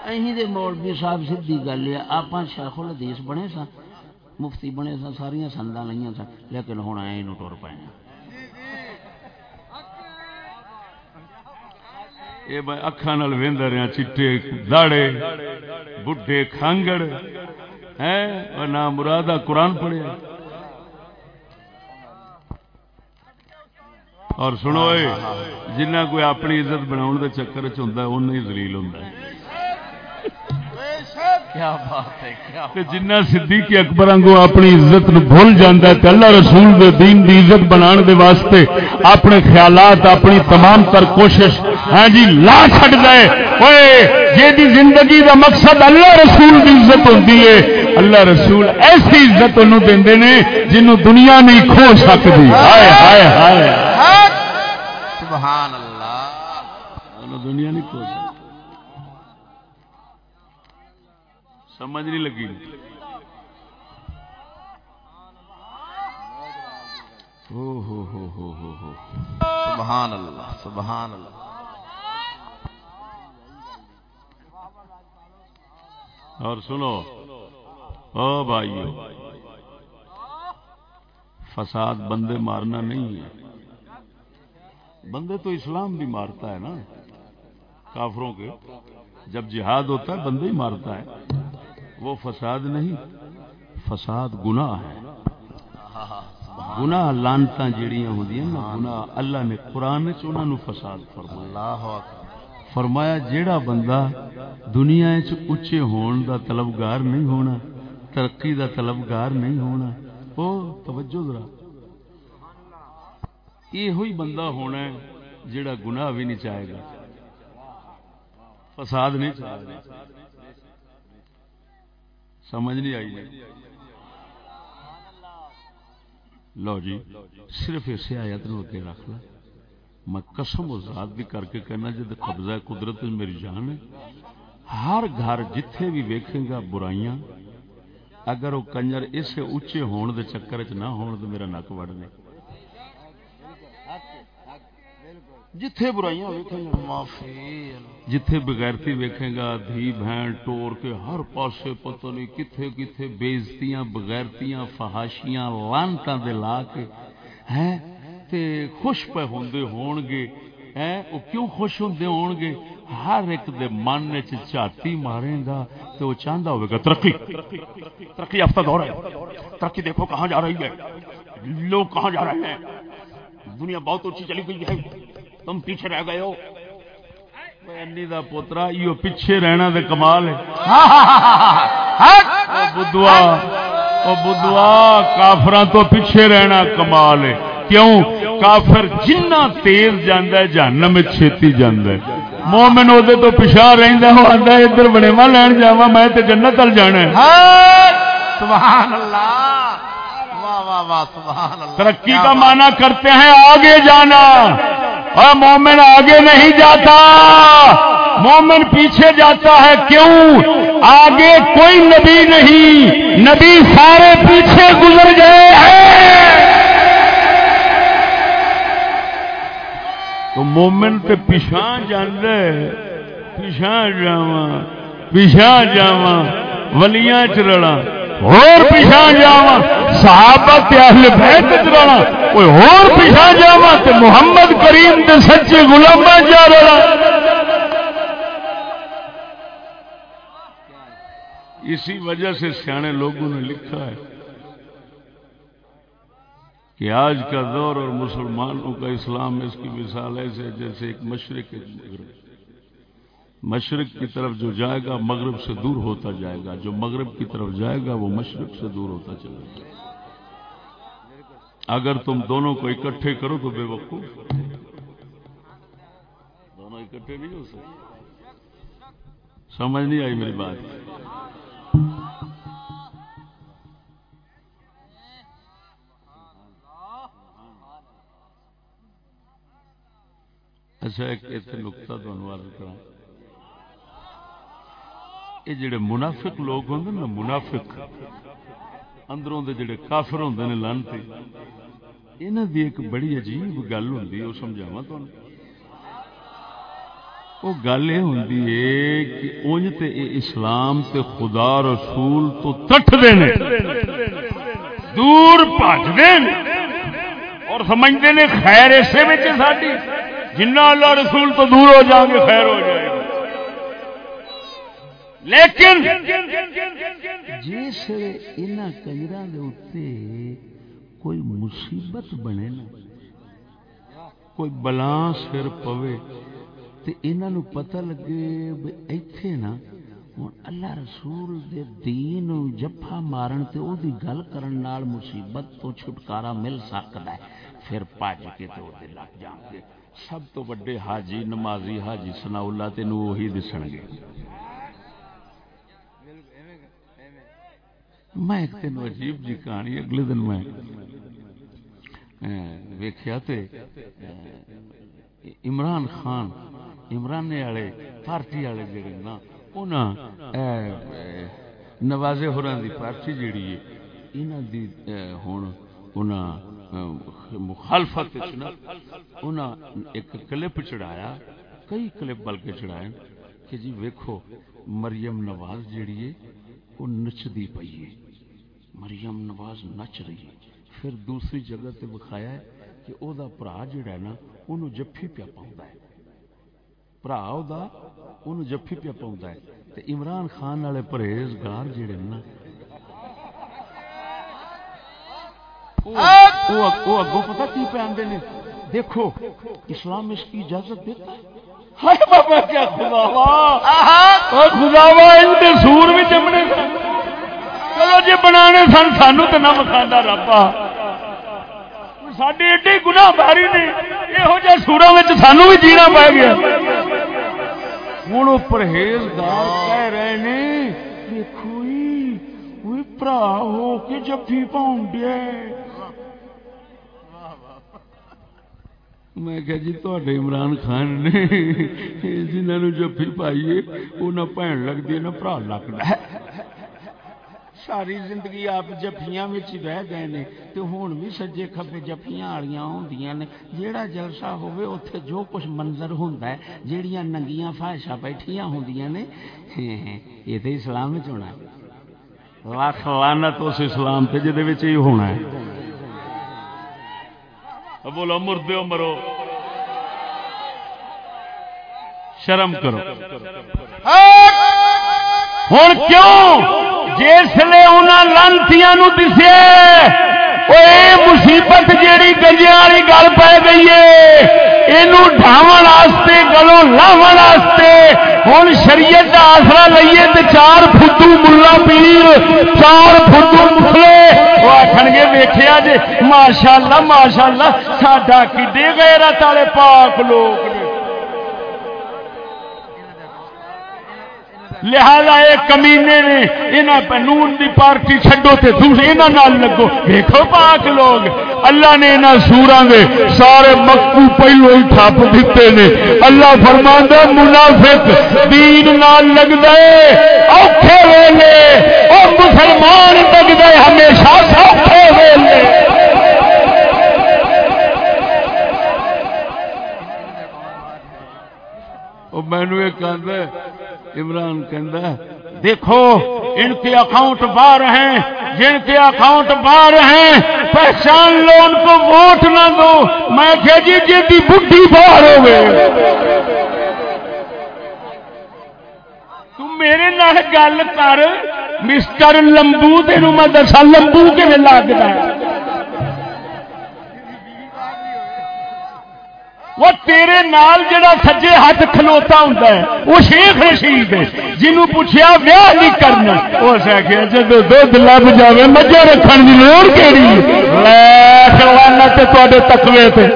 اہیں دے مولوی صاحب سیدھی گل ہے، آپاں شیخ الحدیث بنے سا مفتی بنے سا ساریاں سندا لئیاں سا لیکن ہن ایں نو ٹر پئے یہ میں اکھاں نال ویندا رہیا چٹے، داڑے، بڈھے، کھانگڑ، ہیں؟ اور نہ مرادہ قرآن پڑھیا اور سنو جنہ کوئی اپنی عزت بناؤ دے چکر چ ہوندا ہے اون ہی ذلیل ہوندا کیا بات ہے کیا تے جنہ صدیق اکبر انگو اپنی عزت نو بھول جاندا ہے اللہ رسول دے دین دی عزت بنان دے واسطے اپنے خیالات اپنی تمام تر کوشش ہاں جی لا چھڈدا ہے۔ اوئے جے دی زندگی دا مقصد اللہ رسول دی عزت ہوندی ہے۔ اللہ رسول ایسی عزت انہوں دیندے نے جنوں دنیا نہیں کھو سکدی۔ ہائے ہائے ہائے۔ سبحان اللہ۔ دنیا نہیں کھو سکدی۔ سمجھ نہیں لگی جی۔ ہو ہو ہو ہو ہو ہو۔ سبحان اللہ سبحان اللہ۔ اور سنو۔ او بھائیو، فساد بندے مارنا نہیں ہے۔ بندے تو اسلام بھی مارتا ہے نا، کافروں کے۔ جب جہاد ہوتا ہے، بندے ہی مارتا ہے۔ وہ فساد نہیں فساد گناہ ہے۔ گناہ لانتا جیڑیاں ہوندیاں نا گناہ اللہ نے قرآن چ انہاں نو فساد فرمایا۔ اللہ فرمایا جیڑا بندہ دنیا چ اچے ہون دا طلبگار نہیں ہونا ترقی دا طلبگار نہیں ہونا او توجہ ذرا۔ یہ ہوئی بندہ ہونا ہے جیڑا گناہ بھی نہیں چاہے گا۔ فساد نہیں چاہے گا۔ سمجھ نہیں آئی جی۔ لو جی صرف اسے آیت نو رکھ لا۔ میں قسم و ذات بھی کر کے کہنا جد قبضہ قدرت میری جان ہے، ہر گھر جتھے بھی ویکھیں گا برائیاں، اگر وہ کنجر اسے اچے ہون دے چکر چ نہ ہون تو میرا نک وڑ دے جتھے برائیاں ویکھیں معافی جتھے بغیرتی ویکھے گا دھی بہن ٹور کے ہر پاسے پتہ نہیں کتھے کتھے بےزتیاں بغیرتیاں فحاشیاں لانتاں دے لا کے ہیں؟ تے خوش پہ ہوندے ہون گے۔ ہیں؟ او کیوں خوش ہوندے ہون گے؟ ہر ایک دے من وچ چاٹی مارے گا تے وہ چاہندا ہوے گا ترقی۔ ترقی یافتہ دور ہے۔ ترقی دیکھو کہاں جا رہی ہے۔ لوگ کہاں جا رہے ہیں۔ دنیا بہت اونچی چلی گئی ہے۔ تم پیچھے رہ گئے ہو۔ دا پوترا ایو پیچھے رہنا دے کمال ہے۔ بدوا کافراں تو پیچھے رہنا کمال ہے۔ کیوں؟ کافر جنہ تیز جاندا ہے جہنم چھتی جاندا ہے۔ مومن اودے تو پیچھا رہندا ہو آندا ہے ادھر بڑےواں لین جاواں میں تے جنت ال جانا ہے۔ سبحان اللہ۔ واہ واہ واہ سبحان اللہ۔ ترقی کا معنی کرتے ہیں آگے جانا۔ اور مومن آگے نہیں جاتا۔ مومن پیچھے جاتا ہے، کیوں؟ آگے کوئی نبی نہیں۔ نبی سارے پیچھے گزر گئے ہیں۔ تو مومن تے پیچھا جانا پیچھا جاوا پیچھا جاوا ولیاں چ رڑا اور پیچھا جاوا صحابہ تے اہل بیت چ کوئی اور پیچھا جاوا تے محمد کریم تے سچے غلاماں جا رڑا اسی وجہ سے سیانے لوگوں نے لکھا ہے کہ آج کا دور اور مسلمانوں کا اسلام اس کی مثال ایسے جیسے ایک مشرق ایک مغرب مشرق کی طرف جو جائے گا، مغرب سے دور ہوتا جائے گا۔ جو مغرب کی طرف جائے گا، وہ مشرق سے دور ہوتا چلے گا۔ اگر تم دونوں کو اکٹھے کرو تو بے وقوف۔ دونوں اکٹھے نہیں ہو سکتے۔ سمجھ نہیں آئی میری بات۔ اچھا ایک اتنے نقطہ تمہیں کرا یہ جڑے منافق لوگ ہوں نا منافق اندروں دے جڑے کافر ہوں نے لانتی انہوں دی ایک بڑی عجیب گل ہوں وہ سمجھاوا تمہیں وہ گل یہ ہوں کہ انج تے اے اسلام تے خدا رسول تو تٹ دے نے دور بھج دے اور سمجھتے نے خیر اسے میں ساری جنہ اللہ رسول تو دور ہو جائیں گے خیر ہو جائے لیکن جس ان کنجر کوئی مصیبت بنے نا، کوئی بلا سر پوے تو انہوں پتہ لگے ایتھے نا ہوں اللہ رسول دے دین جفا مارن تے او دی گل کرن نال مصیبت تو چھٹکارا مل سکتا ہے۔ پھر پج کے تو دے لگ جان گے۔ سب تو بڑے حاجی، نمازی حاجی سنا اللہ تین وہی دسن گے۔ میں ایک دن عجیب جی کہانی اگلے دن میں ویخیا عمران خان، عمران والے، پارٹی والے جڑے نا انہاں نوازے ہوران دی پارٹی جیڑی ہے انہاں دی ہن انہاں مخالفت وچ نا انہاں ایک کلپ چڑھایا، کئی کلپ بلکہ چڑھائے، کہ جی ویکھو مریم نواز جیڑی ہے وہ نچدی پئی ہے۔ مریم نواز نچ رہی ہے۔ پھر دوسری جگہ تے بکھایا ہے کہ او دا برا جڑا ہے نا انہوں جفی پیا پاؤں ہے۔ برا او دا انہوں جفی پیا پاؤں ہے۔ تے عمران خان والے پرہیزگار جڑے نا۔ وہ اگوں پتہ کی پہ آدھے نے دیکھو، اسلام اس کی اجازت دیتا ہے۔ بابا کیا خدا خدا ان سور بھی جمنے چلو جی بنا سن سانو تو نہ مکھانا ربا سڈے ایڈے گنا باری نے یہو جہ سورا سانو بھی جینا پی گیا ہوں پرہیزگار کہہ رہے ہیں دیکھو برا ہو کے جفی پاؤں میں کہ جی تے عمران خان نے جنہوں جفی پائیے وہ نہ بھن لگتی ہے نہ برا لگتا ہے۔ ساری زندگی آپ جفیاں رہ گئے نے تو ہوں بھی سجے کبے جفیاں والیاں ہوں نے۔ جیڑا جلسہ ہوئے اتے جو کچھ منظر ہوں جہیا ننگیاں فائشہ بیٹھیاں ہوں نے یہ تو اسلام ہونا لاکھ لانت اس اسلام تے جہد ہونا ہے۔ بولو مرد مرو۔ شرم کرو۔ ہوں کیوں؟ جسے انہوں لانتی دسے مصیبت جیڑی گنجیا والی گل پی گئی ہے۔ یہ ڈھاو گلوں ہوں شریعت کا آسرا لئیے تو چار فدو ملا پیر، چار فدو مسلے۔ وہ آخر گے ویخیا جی ماشاء اللہ ماشاء اللہ ساڈا کڈے گئے رت والے پاک لوگ لہذا یہ کمینے نے یہاں پہ نون دی پارٹی چڈو تے دوسرے یہاں لگو۔ دیکھو پاک لوگ، اللہ نے یہاں سورا دے سارے مکو پہلو ہی ٹھپ دیتے نے۔ اللہ فرما منافق دین نال لگ دے اوکھے ویلے اور مسلمان لگ دے ہمیشہ سوکھے ویلے۔ مینو ایک عمران کہندا دیکھو، ان کے اکاؤنٹ باہر ہیں، جن کے اکاؤنٹ باہر ہیں، پہچان لو، ان کو ووٹ نہ دو۔ میں کہ جی جی بڈھی باہر ہو گئے تم میرے نال گل کر مسٹر لمبو، تینوں میں دسا لمبو کے لگتا ہے؟ وہ تیرے نال جڑا سجے ہاتھ کھلوتا ہوں وہ شیخ رشید جنوں پوچھا ویاہ نہیں کرنا اس آخیا جب دھد لب جائے مجھے رکھنے کی لوڑ کہڑی تے تکوے تے۔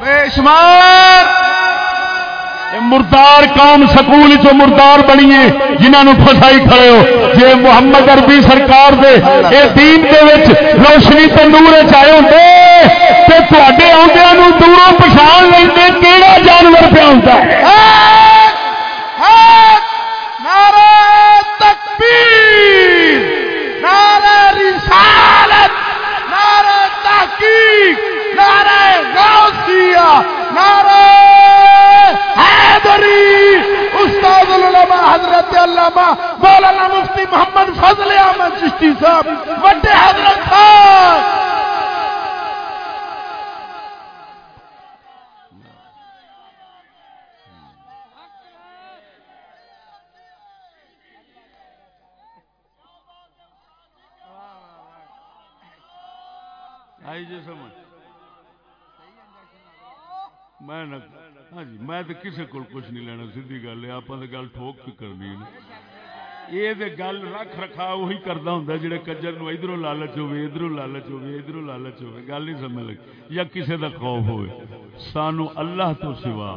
بے شمار! مردار قوم سکول چو مردار بنیے جنہوں فسائی کھڑے ہو۔ جی محمد اربی سرکار دے، اے دین دے وچ روشنی تے تندور چائے ہوتے تے آدھے دوروں پچھان لیں کہڑا جانور پہ ہوتا ہے رسالت نعرہ تحقیق نعرہ غوثیہ نعرہ حیدری استاد العلماء حضرت علامہ مولانا مفتی محمد فضل احمد چشتی صاحب بڑے حضرت صاحب آئی جی سمجھ میں ہاں جی میں تو کسی کو کچھ نہیں لینا، سیدھی گل ہے آپ گل ٹھوک کی کرنی ہے یہ گل رکھ رکھا وہی کرتا ہوں جہے کجر ادھر لالچ ہوے ادھر لالچ ہوے ادھر لالچ ہوے گل نہیں سمجھ لگی۔ یا کسی کا خوف ہوے سانو اللہ تو سوا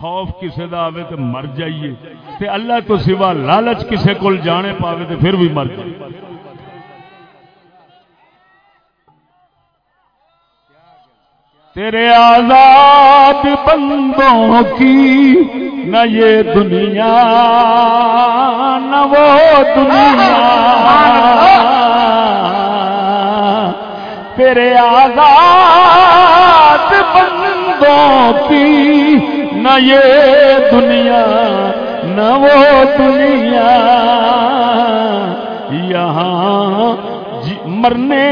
خوف کسی کا آئے تو مر جائیے۔ تے اللہ تو سوا لالچ کسی کو جانے پاوے تو پھر بھی مر جائیے۔ تیرے آزاد بندوں کی، نہ یہ دنیا، نہ وہ دنیا۔ تیرے آزاد بندوں کی، نہ یہ دنیا، نہ وہ دنیا۔ یہاں مرنے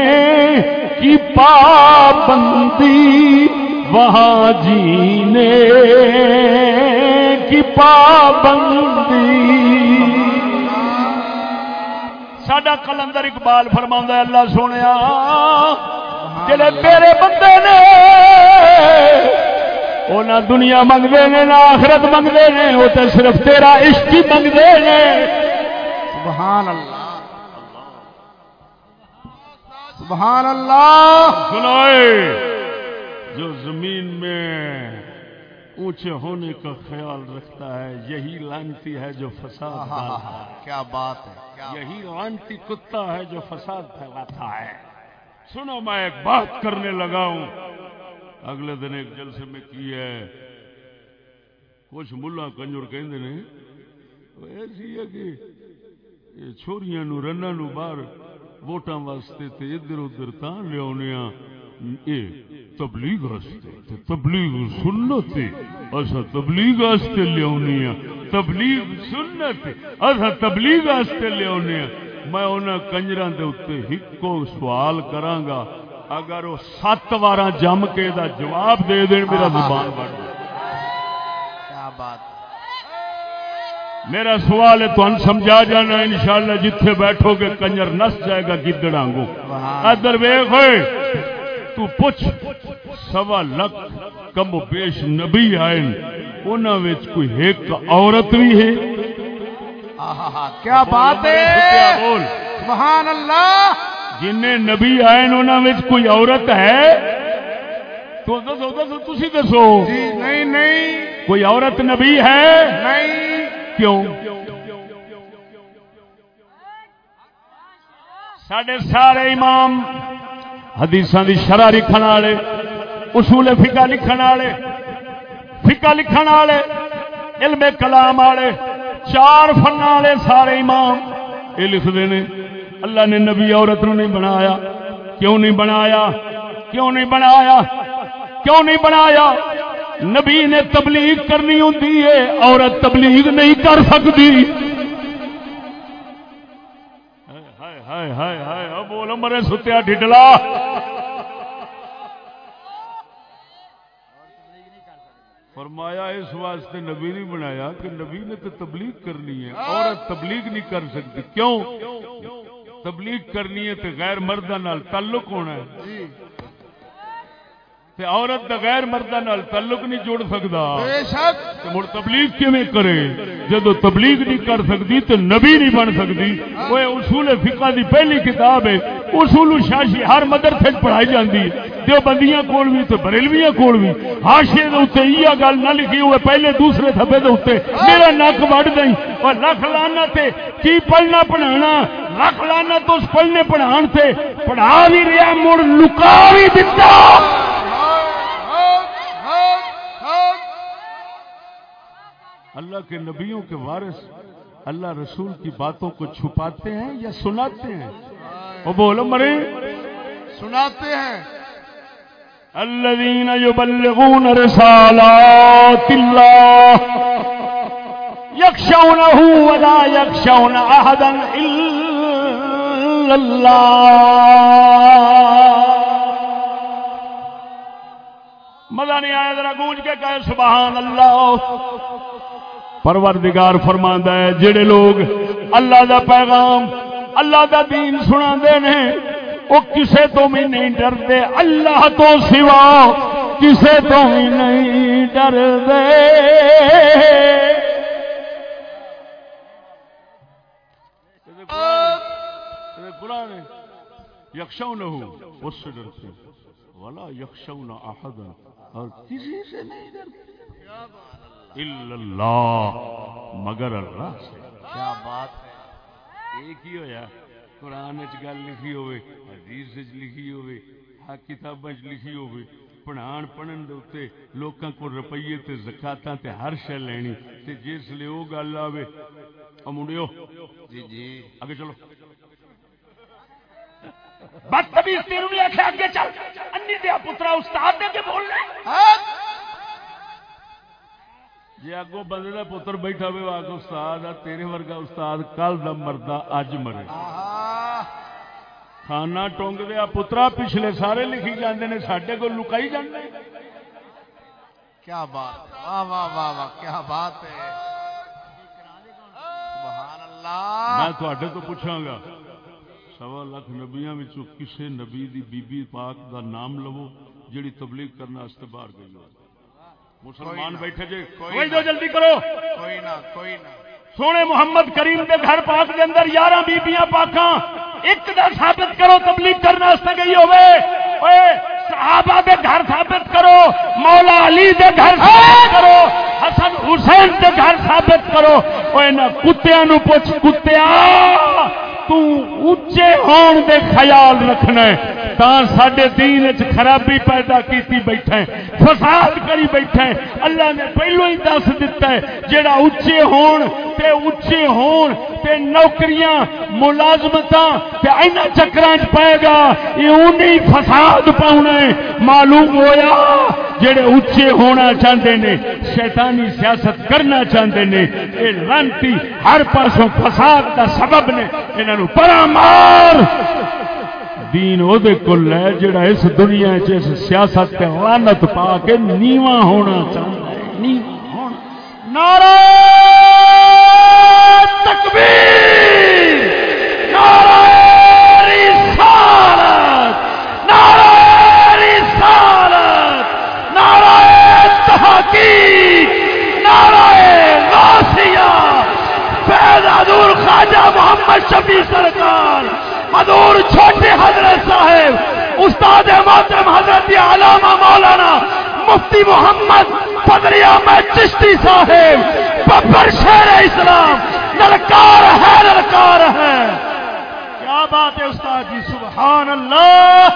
کی پابندی وہاں جینے کی پابندی۔ ساڈا کلندر اقبال فرما اللہ سونے جڑے میرے بندے نے وہ نہ دنیا منگتے ہیں نہ آخرت منگتے ہیں وہ تو صرف تیرا عشق ہی منگتے ہیں سبحان اللہ۔ سبحان اللہ۔ سنائے۔ جو زمین میں اونچے ہونے کا خیال رکھتا ہے یہی لانتی ہے جو فساد کیا بات ہے یہی لانتی کتا ہے جو فساد پھیلاتا ہے۔ سنو میں ایک بات کرنے لگا ہوں۔ اگلے دن ایک جلسے میں کی ہے۔ کچھ ملا نے وہ ایسی ہے کہ چھوریاں نو رنا نو باہر ووٹاں واسطے تے ادھر ادھر تاں لیا اے تبلیغ واسطے تے تبلیغ سنت اسا تبلیغ واسطے لیا تبلیغ سنت اسا تبلیغ واسطے لیا میں انہاں کنجراں دے اوتے ہکو سوال کراں گا اگر وہ سات وار جم کے دا جواب دے دین، میرا زبان بڑھ کیا بات میرا سوال ہے تو ان سمجھا جانا انشاءاللہ جتھے بیٹھو گے کنجر نس جائے گا گدڑ آنگو ادھر ویخ تو پوچھ سوا لکھ کم و بیش نبی آئے انہوں کوئی ایک عورت بھی ہے؟ کیا بات ہے؟ بول؟ سبحان اللہ۔ جن نبی آئے انہوں کوئی عورت ہے؟ تو دسو دسو تسی دسو۔ جی نہیں نہیں۔ کوئی عورت نبی ہے؟ نہیں۔ کیوں سڈے سارے امام حدیث دی شرح لکھن والے اصول فقہ لکھن والے فقہ لکھن والے علم کلام والے چار فن والے سارے امام یہ لکھتے ہیں اللہ نے نبی عورت نو نہیں بنایا کیوں نہیں بنایا کیوں نہیں بنایا کیوں نہیں بنایا نبی نے تبلیغ کرنی ہوں عورت تبلیغ نہیں کر سکتی۔ بول مرے ستیا ڈڈلا فرمایا، اس واسطے نبی نہیں بنایا کہ نبی نے تو تبلیغ کرنی ہے، عورت تبلیغ نہیں کر سکتی۔ کیوں؟ تبلیغ کرنی ہے تو غیر مردہ نال تعلق ہونا ہے۔ تے عورت دا غیر مردہ نال تعلق نہیں جوڑ سکتا بے شک۔ تے مڑ تبلیغ کیویں کرے؟ جدو تبلیغ نہیں کر سکتی تو نبی نہیں بن سکتی وہ اصول فقہ دی پہلی کتاب ہے۔ اصول شاشی ہر مدرسے پڑھائی جاتی ہے دیو بندیاں کول بھی تو بریلویاں کول بھی ہاشے دے اوتے یہ گل نہ لکھی ہوئے پہلے دوسرے تھبے دے اوتے میرا نک وڈ دئی اور لکھ لانا تے کی پڑھنا پڑھانا؟ لکھ لانا تو اس پڑھنے پڑھان تے۔ پڑھا بھی رہا مڑ لکا بھی دتا۔ اللہ کے نبیوں کے وارث اللہ رسول کی باتوں کو چھپاتے ہیں یا سناتے ہیں؟ وہ بولو مرے سناتے ہیں۔ الذين يبلغون رسالات الله يخشونه ولا يخشون الله مزہ نہیں آیا ذرا گونج کے کہے سبحان اللہ۔ پروردگار فرماندا ہے، جڑے لوگ اللہ دا پیغام، اللہ دا دین سنا دے نے وہ کسے تو بھی نہیں ڈرتے، اللہ تو سوا کسے تو بھی نہیں ڈرتے۔ یکشو نہ ہو اس سے ڈرتے والا یکشو نہ اور کسی سے نہیں ڈرتے۔ اللہ مگر اللہ سے۔ کیا بات ہے؟ ایک ہی ہویا۔ قرآن گل لکھی ہوئے حدیث لکھی ہوئے ہر کتاب لکھی ہوئے۔ پڑھان پڑھن دے لوکاں کو روپیے تے زکاتاں تے ہر شے لینی۔ تے جس لے او گل آوے او منڈیو جی جی۔ اگے چلو۔ بدتمیز تیرو نہیں آکھیا اگے چل۔ انی دیا پترا استاد دے کے بول رہے جی اگو بندے کا پتر بیٹھا ہوئے آگ استاد آ تیرے ورگا استاد کل دا مردہ اج مرے۔ خانہ ٹونگ دیا پترا پچھلے سارے لکھی جاندے نے ساڈے کو لکائی جاندے۔ کیا بات واہ واہ واہ واہ کیا بات ہے؟ سبحان اللہ۔ میں تھوڑے تو پوچھاں گا سوا لاکھ نبیاں وچوں کسے نبی دی بی بی پاک دا نام لو جڑی تبلیغ کرنا واسطے باہر گئی ہو مسلمان بیٹھے جے۔ کوئی۔ دو جلدی کرو۔ کوئی نہ کوئی نہ۔ سونے محمد کریم دے گھر پاک دے اندر یارہ بیبیاں پاکاں ایک دا ثابت کرو تبلیغ کرنا واسطے گئی ہوے اوے صحابہ دے گھر ثابت کرو مولا علی دے گھر ثابت کرو حسن حسین دے گھر ثابت کرو۔ اوے نہ کتیاں نو پوچھ کتیا تچے ہون دے خیال رکھنا ہے تا دین خرابی پیدا کیتی بیٹھا فساد کری بیٹھا اللہ نے پہلو ہی دس دیتا ہے جڑا اچے ہون تے اچے ہون تے نوکریاں، ملازمتاں تے اینا چکراں چ پائے گا، یہ انہی فساد پاؤنا ہے معلوم ہویا، جڑے اونچے ہونا چاہتے نے، شیطانی سیاست کرنا چاہتے نے یہ لانتی ہر پاسوں فساد کا سبب نے انہوں پرا مار۔ دین وہ کل ہے، جڑا اس دنیا چ اس سیاست تے لعنت پا کے نیواں ہونا چاہتا ہے، نیواں ہونا۔ نعرہ! تکبیر! نعرہ رسالت! نعرہ رسالت! نعرہ تحقیق! نعرہ غاسیہ فیض حضور خواجہ محمد شفیع سرکار! حضور چھوٹے حضرت صاحب! استاد محترم حضرت علامہ مولانا مفتی محمد فضل احمد چشتی صاحب! ببر شہر اسلام! للکار ہے للکار ہے۔ کیا بات ہے استاد جی؟ سبحان اللہ۔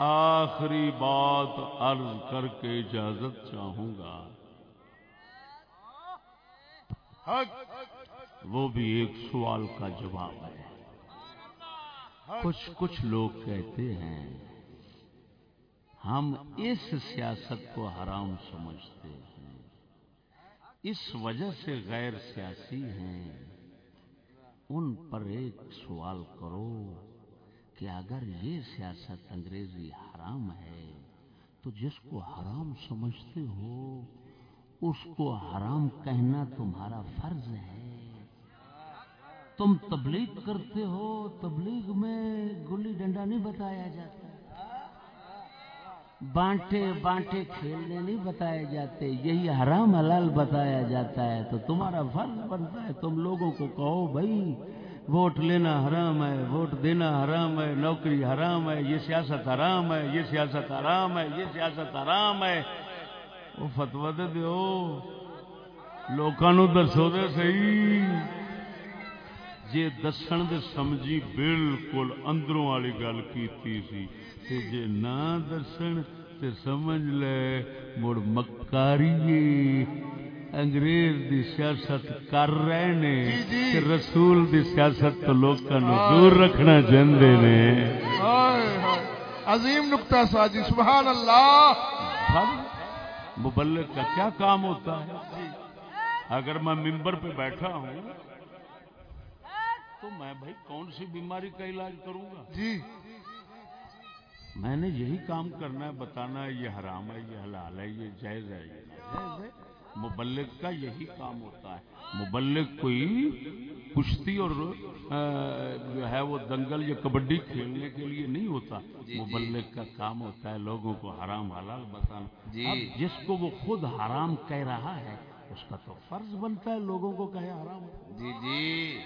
آخری بات عرض کر کے اجازت چاہوں گا۔ وہ بھی ایک سوال کا جواب ہے۔ کچھ کچھ لوگ کہتے ہیں، ہم اس سیاست کو حرام سمجھتے ہیں۔ اس وجہ سے غیر سیاسی ہیں۔ ان پر ایک سوال کرو کہ اگر یہ سیاست انگریزی حرام ہے تو جس کو حرام سمجھتے ہو، اس کو حرام کہنا تمہارا فرض ہے۔ تم تبلیغ کرتے ہو، تبلیغ میں گلی ڈنڈا نہیں بتایا جاتا۔ بانٹے بانٹے کھیلنے نہیں بتائے جاتے، یہی حرام حلال بتایا جاتا ہے، تو تمہارا فرض بنتا ہے، تم لوگوں کو کہو بھائی، ووٹ لینا حرام ہے، ووٹ دینا حرام ہے، نوکری حرام ہے، یہ سیاست حرام ہے، یہ سیاست حرام ہے، یہ سیاست حرام ہے۔ وہ فتوا دے دیو۔ لوکاں دسو دے صحیح۔ جے دسن دے سمجھی بالکل اندروں والی گل کیتی سی۔ تے جے نہ دسن تے سمجھ لے مڑ مکاری انگریز دی سیاست کر رہے نے تے رسول دی سیاست تو لوکاں نو دور رکھنا چاہندے نے۔ عظیم نقطہ ساجی سبحان اللہ۔ مبلغ کا کیا کام ہوتا ہے؟ اگر میں ممبر پہ بیٹھا ہوں تو میں بھائی کون سی بیماری کا علاج کروں گا؟ جی۔ میں نے یہی کام کرنا ہے بتانا ہے یہ حرام ہے یہ حلال ہے یہ جائز ہے یہ ناجائز ہے۔ مبلغ کا یہی کام ہوتا ہے۔ مبلغ کوئی کشتی اور جو ہے وہ دنگل یا کبڈی کھیلنے کے لیے نہیں ہوتا۔ مبلغ کا کام ہوتا ہے لوگوں کو حرام حلال بتانا اب جس کو وہ خود حرام کہہ رہا ہے اس کا تو فرض بنتا ہے لوگوں کو کہے حرام جی جی۔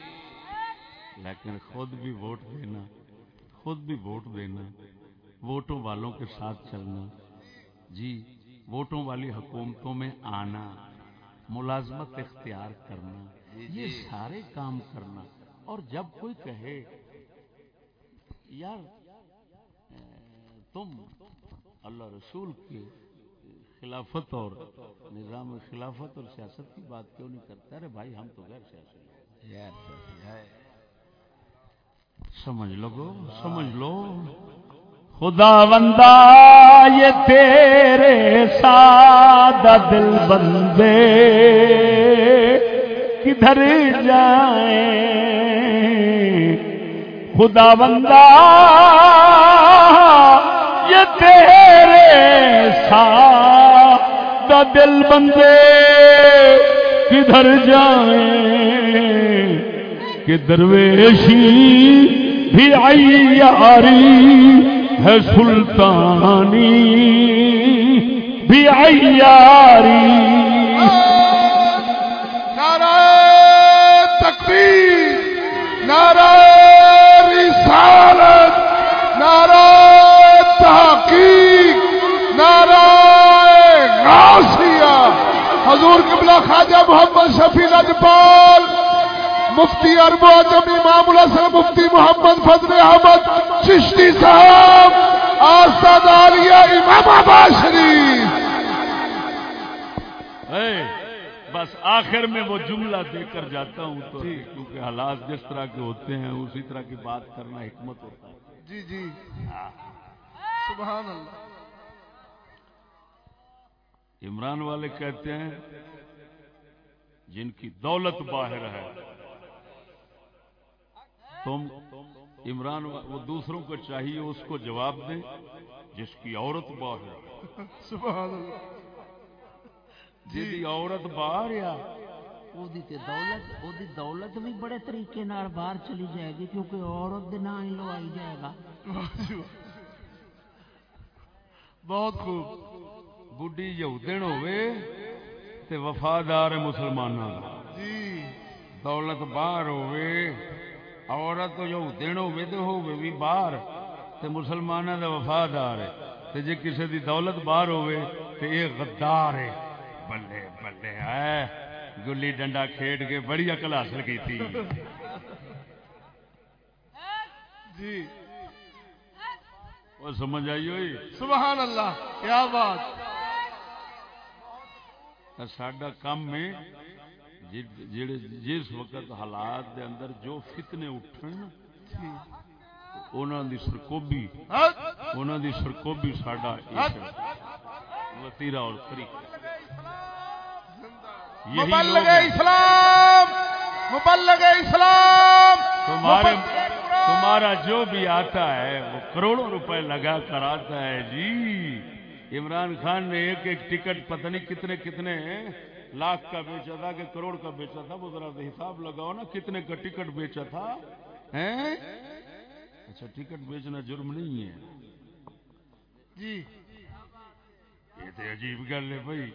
لیکن خود بھی ووٹ دینا خود بھی ووٹ دینا ووٹوں والوں کے ساتھ چلنا۔ جی ووٹوں والی حکومتوں میں آنا ملازمت اختیار کرنا یہ سارے کام کرنا۔ اور جب کوئی کہے یار تم اللہ رسول کی خلافت اور نظام خلافت اور سیاست کی بات کیوں نہیں کرتے؟ ارے بھائی ہم تو غیر سیاسی ہیں۔ سمجھ لو سمجھ لو۔ خدا بندہ، یہ تیرے سادہ دل بندے، کدھر جائیں؟ خدا بندہ، یہ تیرے ساتھ دل بندے، کدھر جائیں؟ کہ درویشی بھی آئی یاری ہے سلطانی بھی آئی یاری نعرہ تکبیر، نعرہ رسالت، نعرہ تحقیق، نعرہ غاسیہ حضور قبلہ خواجہ محمد شفیع نجپال مفتی ارب اعظم امام الحسن مفتی محمد فضل احمد چشتی صاحب آستاد عالیہ امام آباد شریف۔ بس آخر میں وہ جملہ دے کر جاتا ہوں تو کیونکہ حالات جس طرح کے ہوتے ہیں اسی طرح کی بات کرنا حکمت ہوتا ہے۔ جی جی۔ سبحان اللہ۔ عمران والے کہتے ہیں جن کی دولت باہر ہے تم عمران وا- وہ دوسروں کو چاہیے اس کو جواب دیں جس کی عورت باہر ہے سبحان اللہ جی عورت باہر آ ਉਹਦੀ ਤੇ ਦੌਲਤ ਉਹਦੀ ਦੌਲਤ ਵੀ ਬੜੇ ਤਰੀਕੇ ਨਾਲ ਬਾਹਰ ਚਲੀ ਜਾਏਗੀ ਕਿਉਂਕਿ ਔਰਤ ਦੇ ਨਾਂ ਹੀ ਲਵਾਈ ਜਾਏਗਾ واہ جی واہ۔ بہت خوب بڈی یہودن ہوے تے وفادار مسلمانوں دا جی عورت یہودن ہوے تے ہوے بھی باہر تے مسلمانوں دا وفادار ہے۔ تے جے کسے دی دولت باہر ہوے تے اے غدار ہے۔ بلے بلے ہے گلی ڈنڈا کھیڈ کے بڑی عقل حاصل کیتی۔ جی۔ وہ سمجھ آئی ہوئی؟ سبحان اللہ کیا بات۔ ساڈا کم ہے۔ جی- جڑے جس وقت حالات دے اندر جو فتنے اٹھن انہاں دی سرکوبی انہاں دی سرکوبی ساڈا وتیرا اور طریقہ۔ مبلغ۔ اسلام مبلغ اسلام۔ تمہارے۔ تمہارا جو بھی آتا ہے وہ کروڑوں روپے لگا کر آتا ہے۔ جی عمران خان نے ایک ایک ٹکٹ پتہ نہیں کتنے کتنے لاکھ کا بیچا تھا کہ کروڑ کا بیچا تھا وہ ذرا حساب لگاؤ نا کتنے کا ٹکٹ بیچا تھا؟ اچھا ٹکٹ بیچنا جرم نہیں ہے۔ جی۔ یہ تو عجیب گل ہے بھائی۔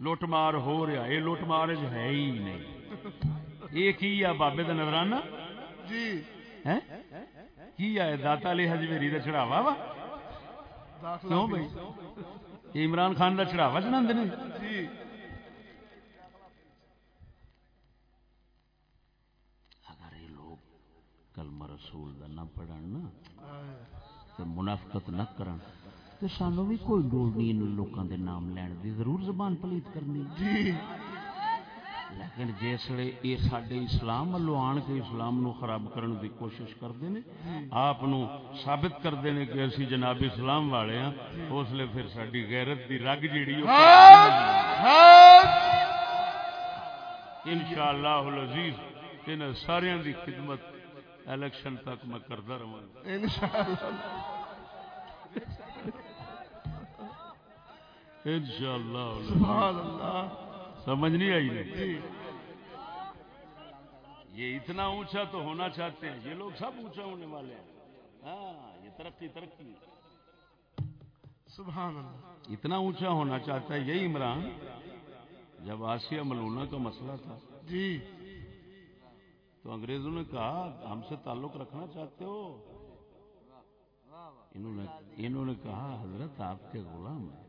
لوٹ مار ہو رہا یہ لوٹ مار ہے ہی نہیں۔ یہ کی ہے بابے کا نظرانہ؟ جی؟ کی ہے؟ داتا علی حجویری کا چڑھاوا وا؟ کیوں بھائی؟ یہ عمران خان کا چڑھاوا چڑھا دیں اگر یہ لوگ کلمہ رسول دا نہ پڑھن نا تے منافقت نہ کرن، تو سانو بھی کوئی لوڑ نہیں ان لوگوں کے نام لین دی، ضرور زبان پلیت کرنی۔ جی۔ لیکن جسے یہ سڈے اسلام والوں آن کے اسلام نو خراب کرن دی کوشش کرتے ہیں آپ ثابت کرتے ہیں کہ اسی جناب اسلام والے ہاں اس لیے پھر ساری غیرت دی رگ جیڑی ان شاء اللہ عزیز ان سارے دی خدمت الیکشن تک میں کرتا رہا انشاءاللہ ان شاء اللہ سبحان اللہ سمجھ نہیں آئی یہ اتنا اونچا تو ہونا چاہتے ہیں۔ یہ لوگ سب اونچا ہونے والے ہیں۔ ہاں یہ ترقی ترقی۔ سبحان اللہ۔ اتنا اونچا ہونا چاہتا ہے۔ یہی عمران جب آسیہ ملونا کا مسئلہ تھا۔ جی۔ تو انگریزوں نے کہا ہم سے تعلق رکھنا چاہتے ہو۔ انہوں نے انہوں نے کہا حضرت آپ کے غلام ہیں۔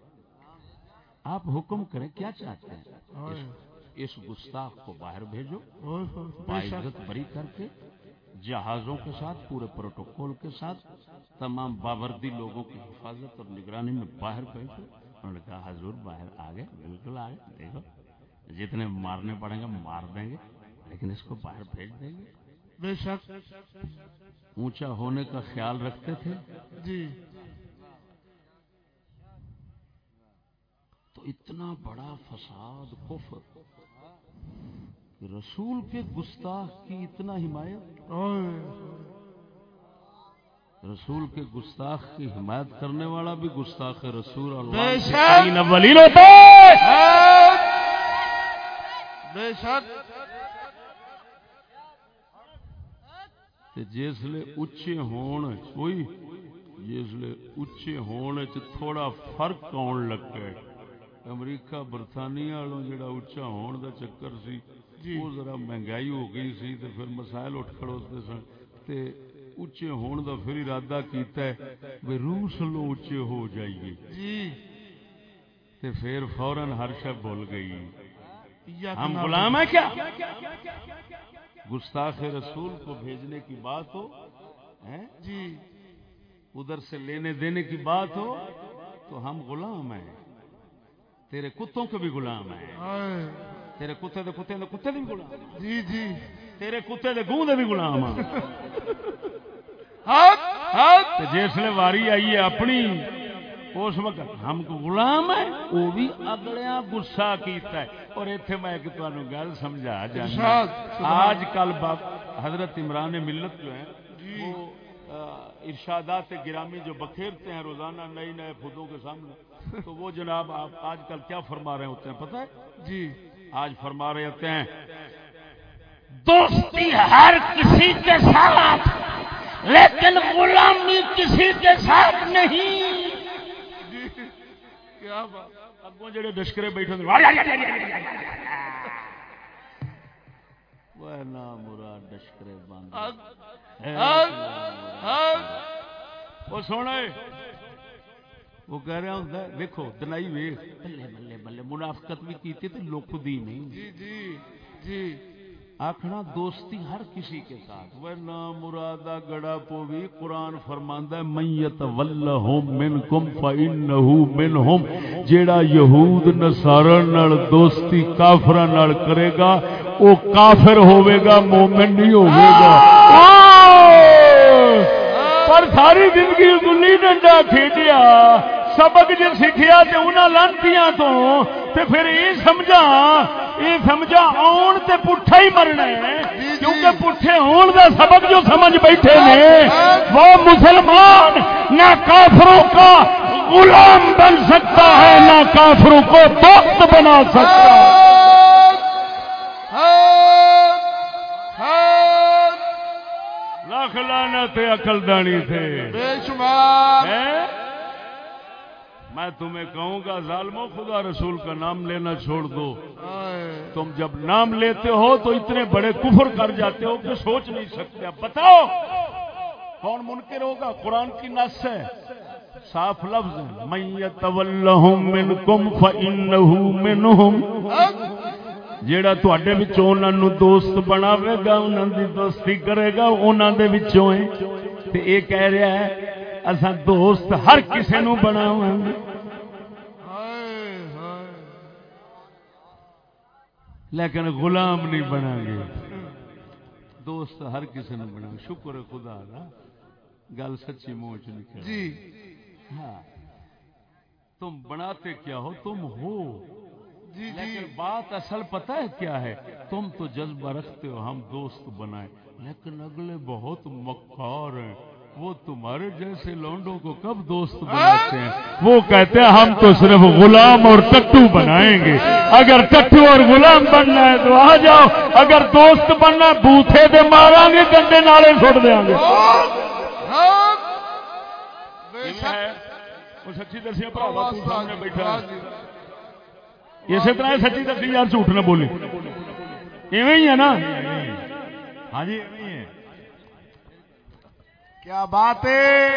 آپ حکم کریں کیا چاہتے ہیں؟ اس, گستاخ کو باہر بھیجو۔ باعزت بری کر کے جہازوں کے ساتھ پورے پروٹوکول کے ساتھ تمام باوردی لوگوں کی حفاظت اور نگرانی میں باہر بھیجو۔ انہوں نے کہا حضور باہر آ گئے بالکل آ گئے دیکھو۔ جتنے مارنے پڑیں گے مار دیں گے لیکن اس کو باہر بھیج دیں گے۔ بے شک۔ اونچا ہونے کا خیال رکھتے تھے۔ جی۔ تو اتنا بڑا فساد کفر کہ رسول کے گستاخ کی اتنا حمایت۔ رسول کے گستاخ کی حمایت کرنے والا بھی گستاخ رسول اور بے شک۔ تین اولین ہوتا ہے بے شک۔ تے جسلے اچے ہون کوئی جسلے اچے ہون چ تھوڑا فرق آن لگ گئے۔ امریکہ برطانیہ والوں جڑا اچا ہون دا چکر سی وہ ذرا مہنگائی ہو گئی سی تے پھر مسائل اٹھ کھڑوتے سن۔ تے اچے ہون دا پھر ارادہ کیتا ہے بھی روس لو اچے ہو جائیے۔ جی۔ تے پھر فوراً ہر شب بھول گئی۔ ہم غلام ہیں کیا؟ گستاخ رسول کو بھیجنے کی بات ہو جی۔ ادھر سے لینے دینے کی بات ہو تو ہم غلام ہیں۔ تیرے کتوں کے بھی غلام ہیں۔ تیرے کتے دے کتے دے کتے دے بھی غلام ہیں۔ جی جی۔ تیرے کتے دے گوں دے بھی غلام ہیں۔ ہاتھ ہاتھ تے جسلے واری آئی ہے اپنی اس وقت ہم کو غلام ہے وہ بھی اگلیاں گسا کیتا ہے۔ اور ایتھے میں ایک تانوں گل سمجھا جانا۔ آج کل حضرت عمران ملت جو ہیں وہ آ، ارشادات گرامی جو بکھیرتے ہیں روزانہ نئی نئے خودوں کے سامنے تو وہ جناب آپ آج کل کیا فرما رہے ہوتے ہیں پتہ ہے جی آج فرما رہے ہوتے ہیں دوستی ہر کسی کے ساتھ لیکن غلامی کسی کے ساتھ نہیں کیا بات اگوں جڑے ڈشکرے بیٹھے وہ مراد ڈشکرے ہاتھ ہاتھ وہ سونے وہ کہہ رہا ہوں دیکھو دنائی ویخ بلے بلے بلے منافقت بھی کی دی نہیں۔ جی جی جی۔ آخنا دوستی ہر کسی کے ساتھ۔ ورنہ مرادہ گڑا پوی قرآن فرماندا ہے میت ولہم منکم فانه منہم جیڑا یہود نصارا نال دوستی کافراں نال کرے گا او کافر ہوے گا مومن نہیں ہوے گا۔ پر ساری زندگی گلی ڈنڈا کھیڈیا سبق جو سیکھیا تے انہاں لانتیاں تو تے پھر یہ سمجھا یہ سمجھا آن تے پٹھا ہی مرنا ہے۔ کیونکہ پٹھے ہون دا سبق جو سمجھ بیٹھے نے وہ مسلمان نہ کافروں کا غلام بن سکتا ہے نہ کافروں کو دوست بنا سکتا ہے۔ لاکھ لعنت عقل دانی تھے۔ بے شمار۔ ہیں؟ میں تمہیں کہوں گا ظالموں خدا رسول کا نام لینا چھوڑ دو۔ ہائے۔ تم جب نام لیتے ہو تو اتنے بڑے کفر کر جاتے ہو کہ سوچ نہیں سکتے۔ اب بتاؤ، کون منکر ہوگا؟ قرآن کی نس ہے، صاف لفظ ہے۔ جیڑا تواڈے وچوں انہاں نو دوست بناوے گا انہاں دی دوستی کرے گا، انہاں دے وچوں تے اے کہہ رہا ہے، اساں دوست ہر کسے نو بناواں گے ہائے ہائے لیکن غلام نہیں بنا گے۔ دوست ہر کسی نے بنا شکر ہے خدا دا۔ گل سچی منہ چ نکل جی۔ ہاں۔ تم بناتے کیا ہو؟ تم ہو۔ جی جی۔ بات اصل پتہ ہے کیا ہے؟ تم تو جذبہ رکھتے ہو ہم دوست بنائیں۔ لیکن اگلے بہت مکار ہیں۔ وہ تمہارے جیسے لونڈوں کو کب دوست بناتے ہیں؟ وہ کہتے ہیں ہم تو صرف غلام اور ٹٹو بنائیں گے۔ اگر ٹٹو اور غلام بننا ہے تو آ جاؤ۔ اگر دوست بننا ہے بوتھے دے مارا گے گندے نالے چھوڑ دیں گے۔ سچی سامنے بیٹھا۔ اسی طرح سچی دسی یار جھوٹ نہ بولی۔ ایویں ہی ہے نا؟ ہاں جی کیا بات ہے؟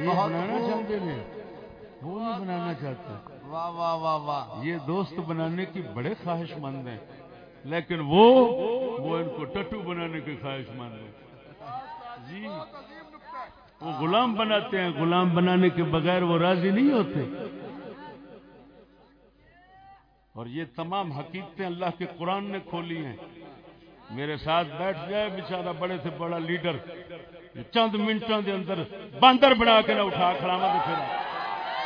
یہ بنانا چاہتے ہیں۔ وہ نہیں بنانا چاہتے۔ واہ واہ واہ واہ۔ یہ دوست بنانے کی بڑے خواہش مند ہیں۔ لیکن وہ وہ ان کو ٹٹو بنانے کی خواہش مند ہیں۔ جی۔ وہ غلام بناتے ہیں۔ غلام بنانے کے بغیر وہ راضی نہیں ہوتے۔ اور یہ تمام حقیقتیں اللہ کے قرآن نے کھولی ہیں۔ میرے ساتھ بیٹھ جائے بیچارہ بڑے سے بڑا لیڈر۔ چند منٹوں دے اندر باندر بنا کے نہ اٹھا کھڑاوا تو پھر۔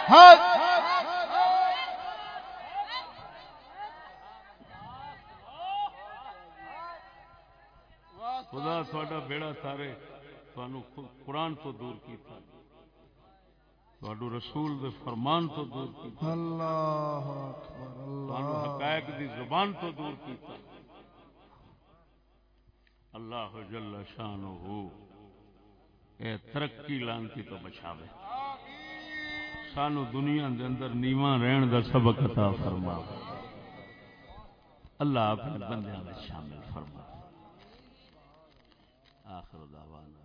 ہاتھ اللہ تھوڑا بیڑا تھانو قرآن تو دور کیتا۔ تھانو رسول دے فرمان تو دور کیتا۔ اللہ اکبر تھانو اللہ۔ حقائق دی زبان تو دور کیتا۔ اللہ جل شانہ اے ترقی لانتی تو بچاوے سانو دنیا دے اندر نیواں رہن دا سبق عطا فرما۔ اللہ اپنے بندیاں میں شامل فرما۔ آخر دعوانا۔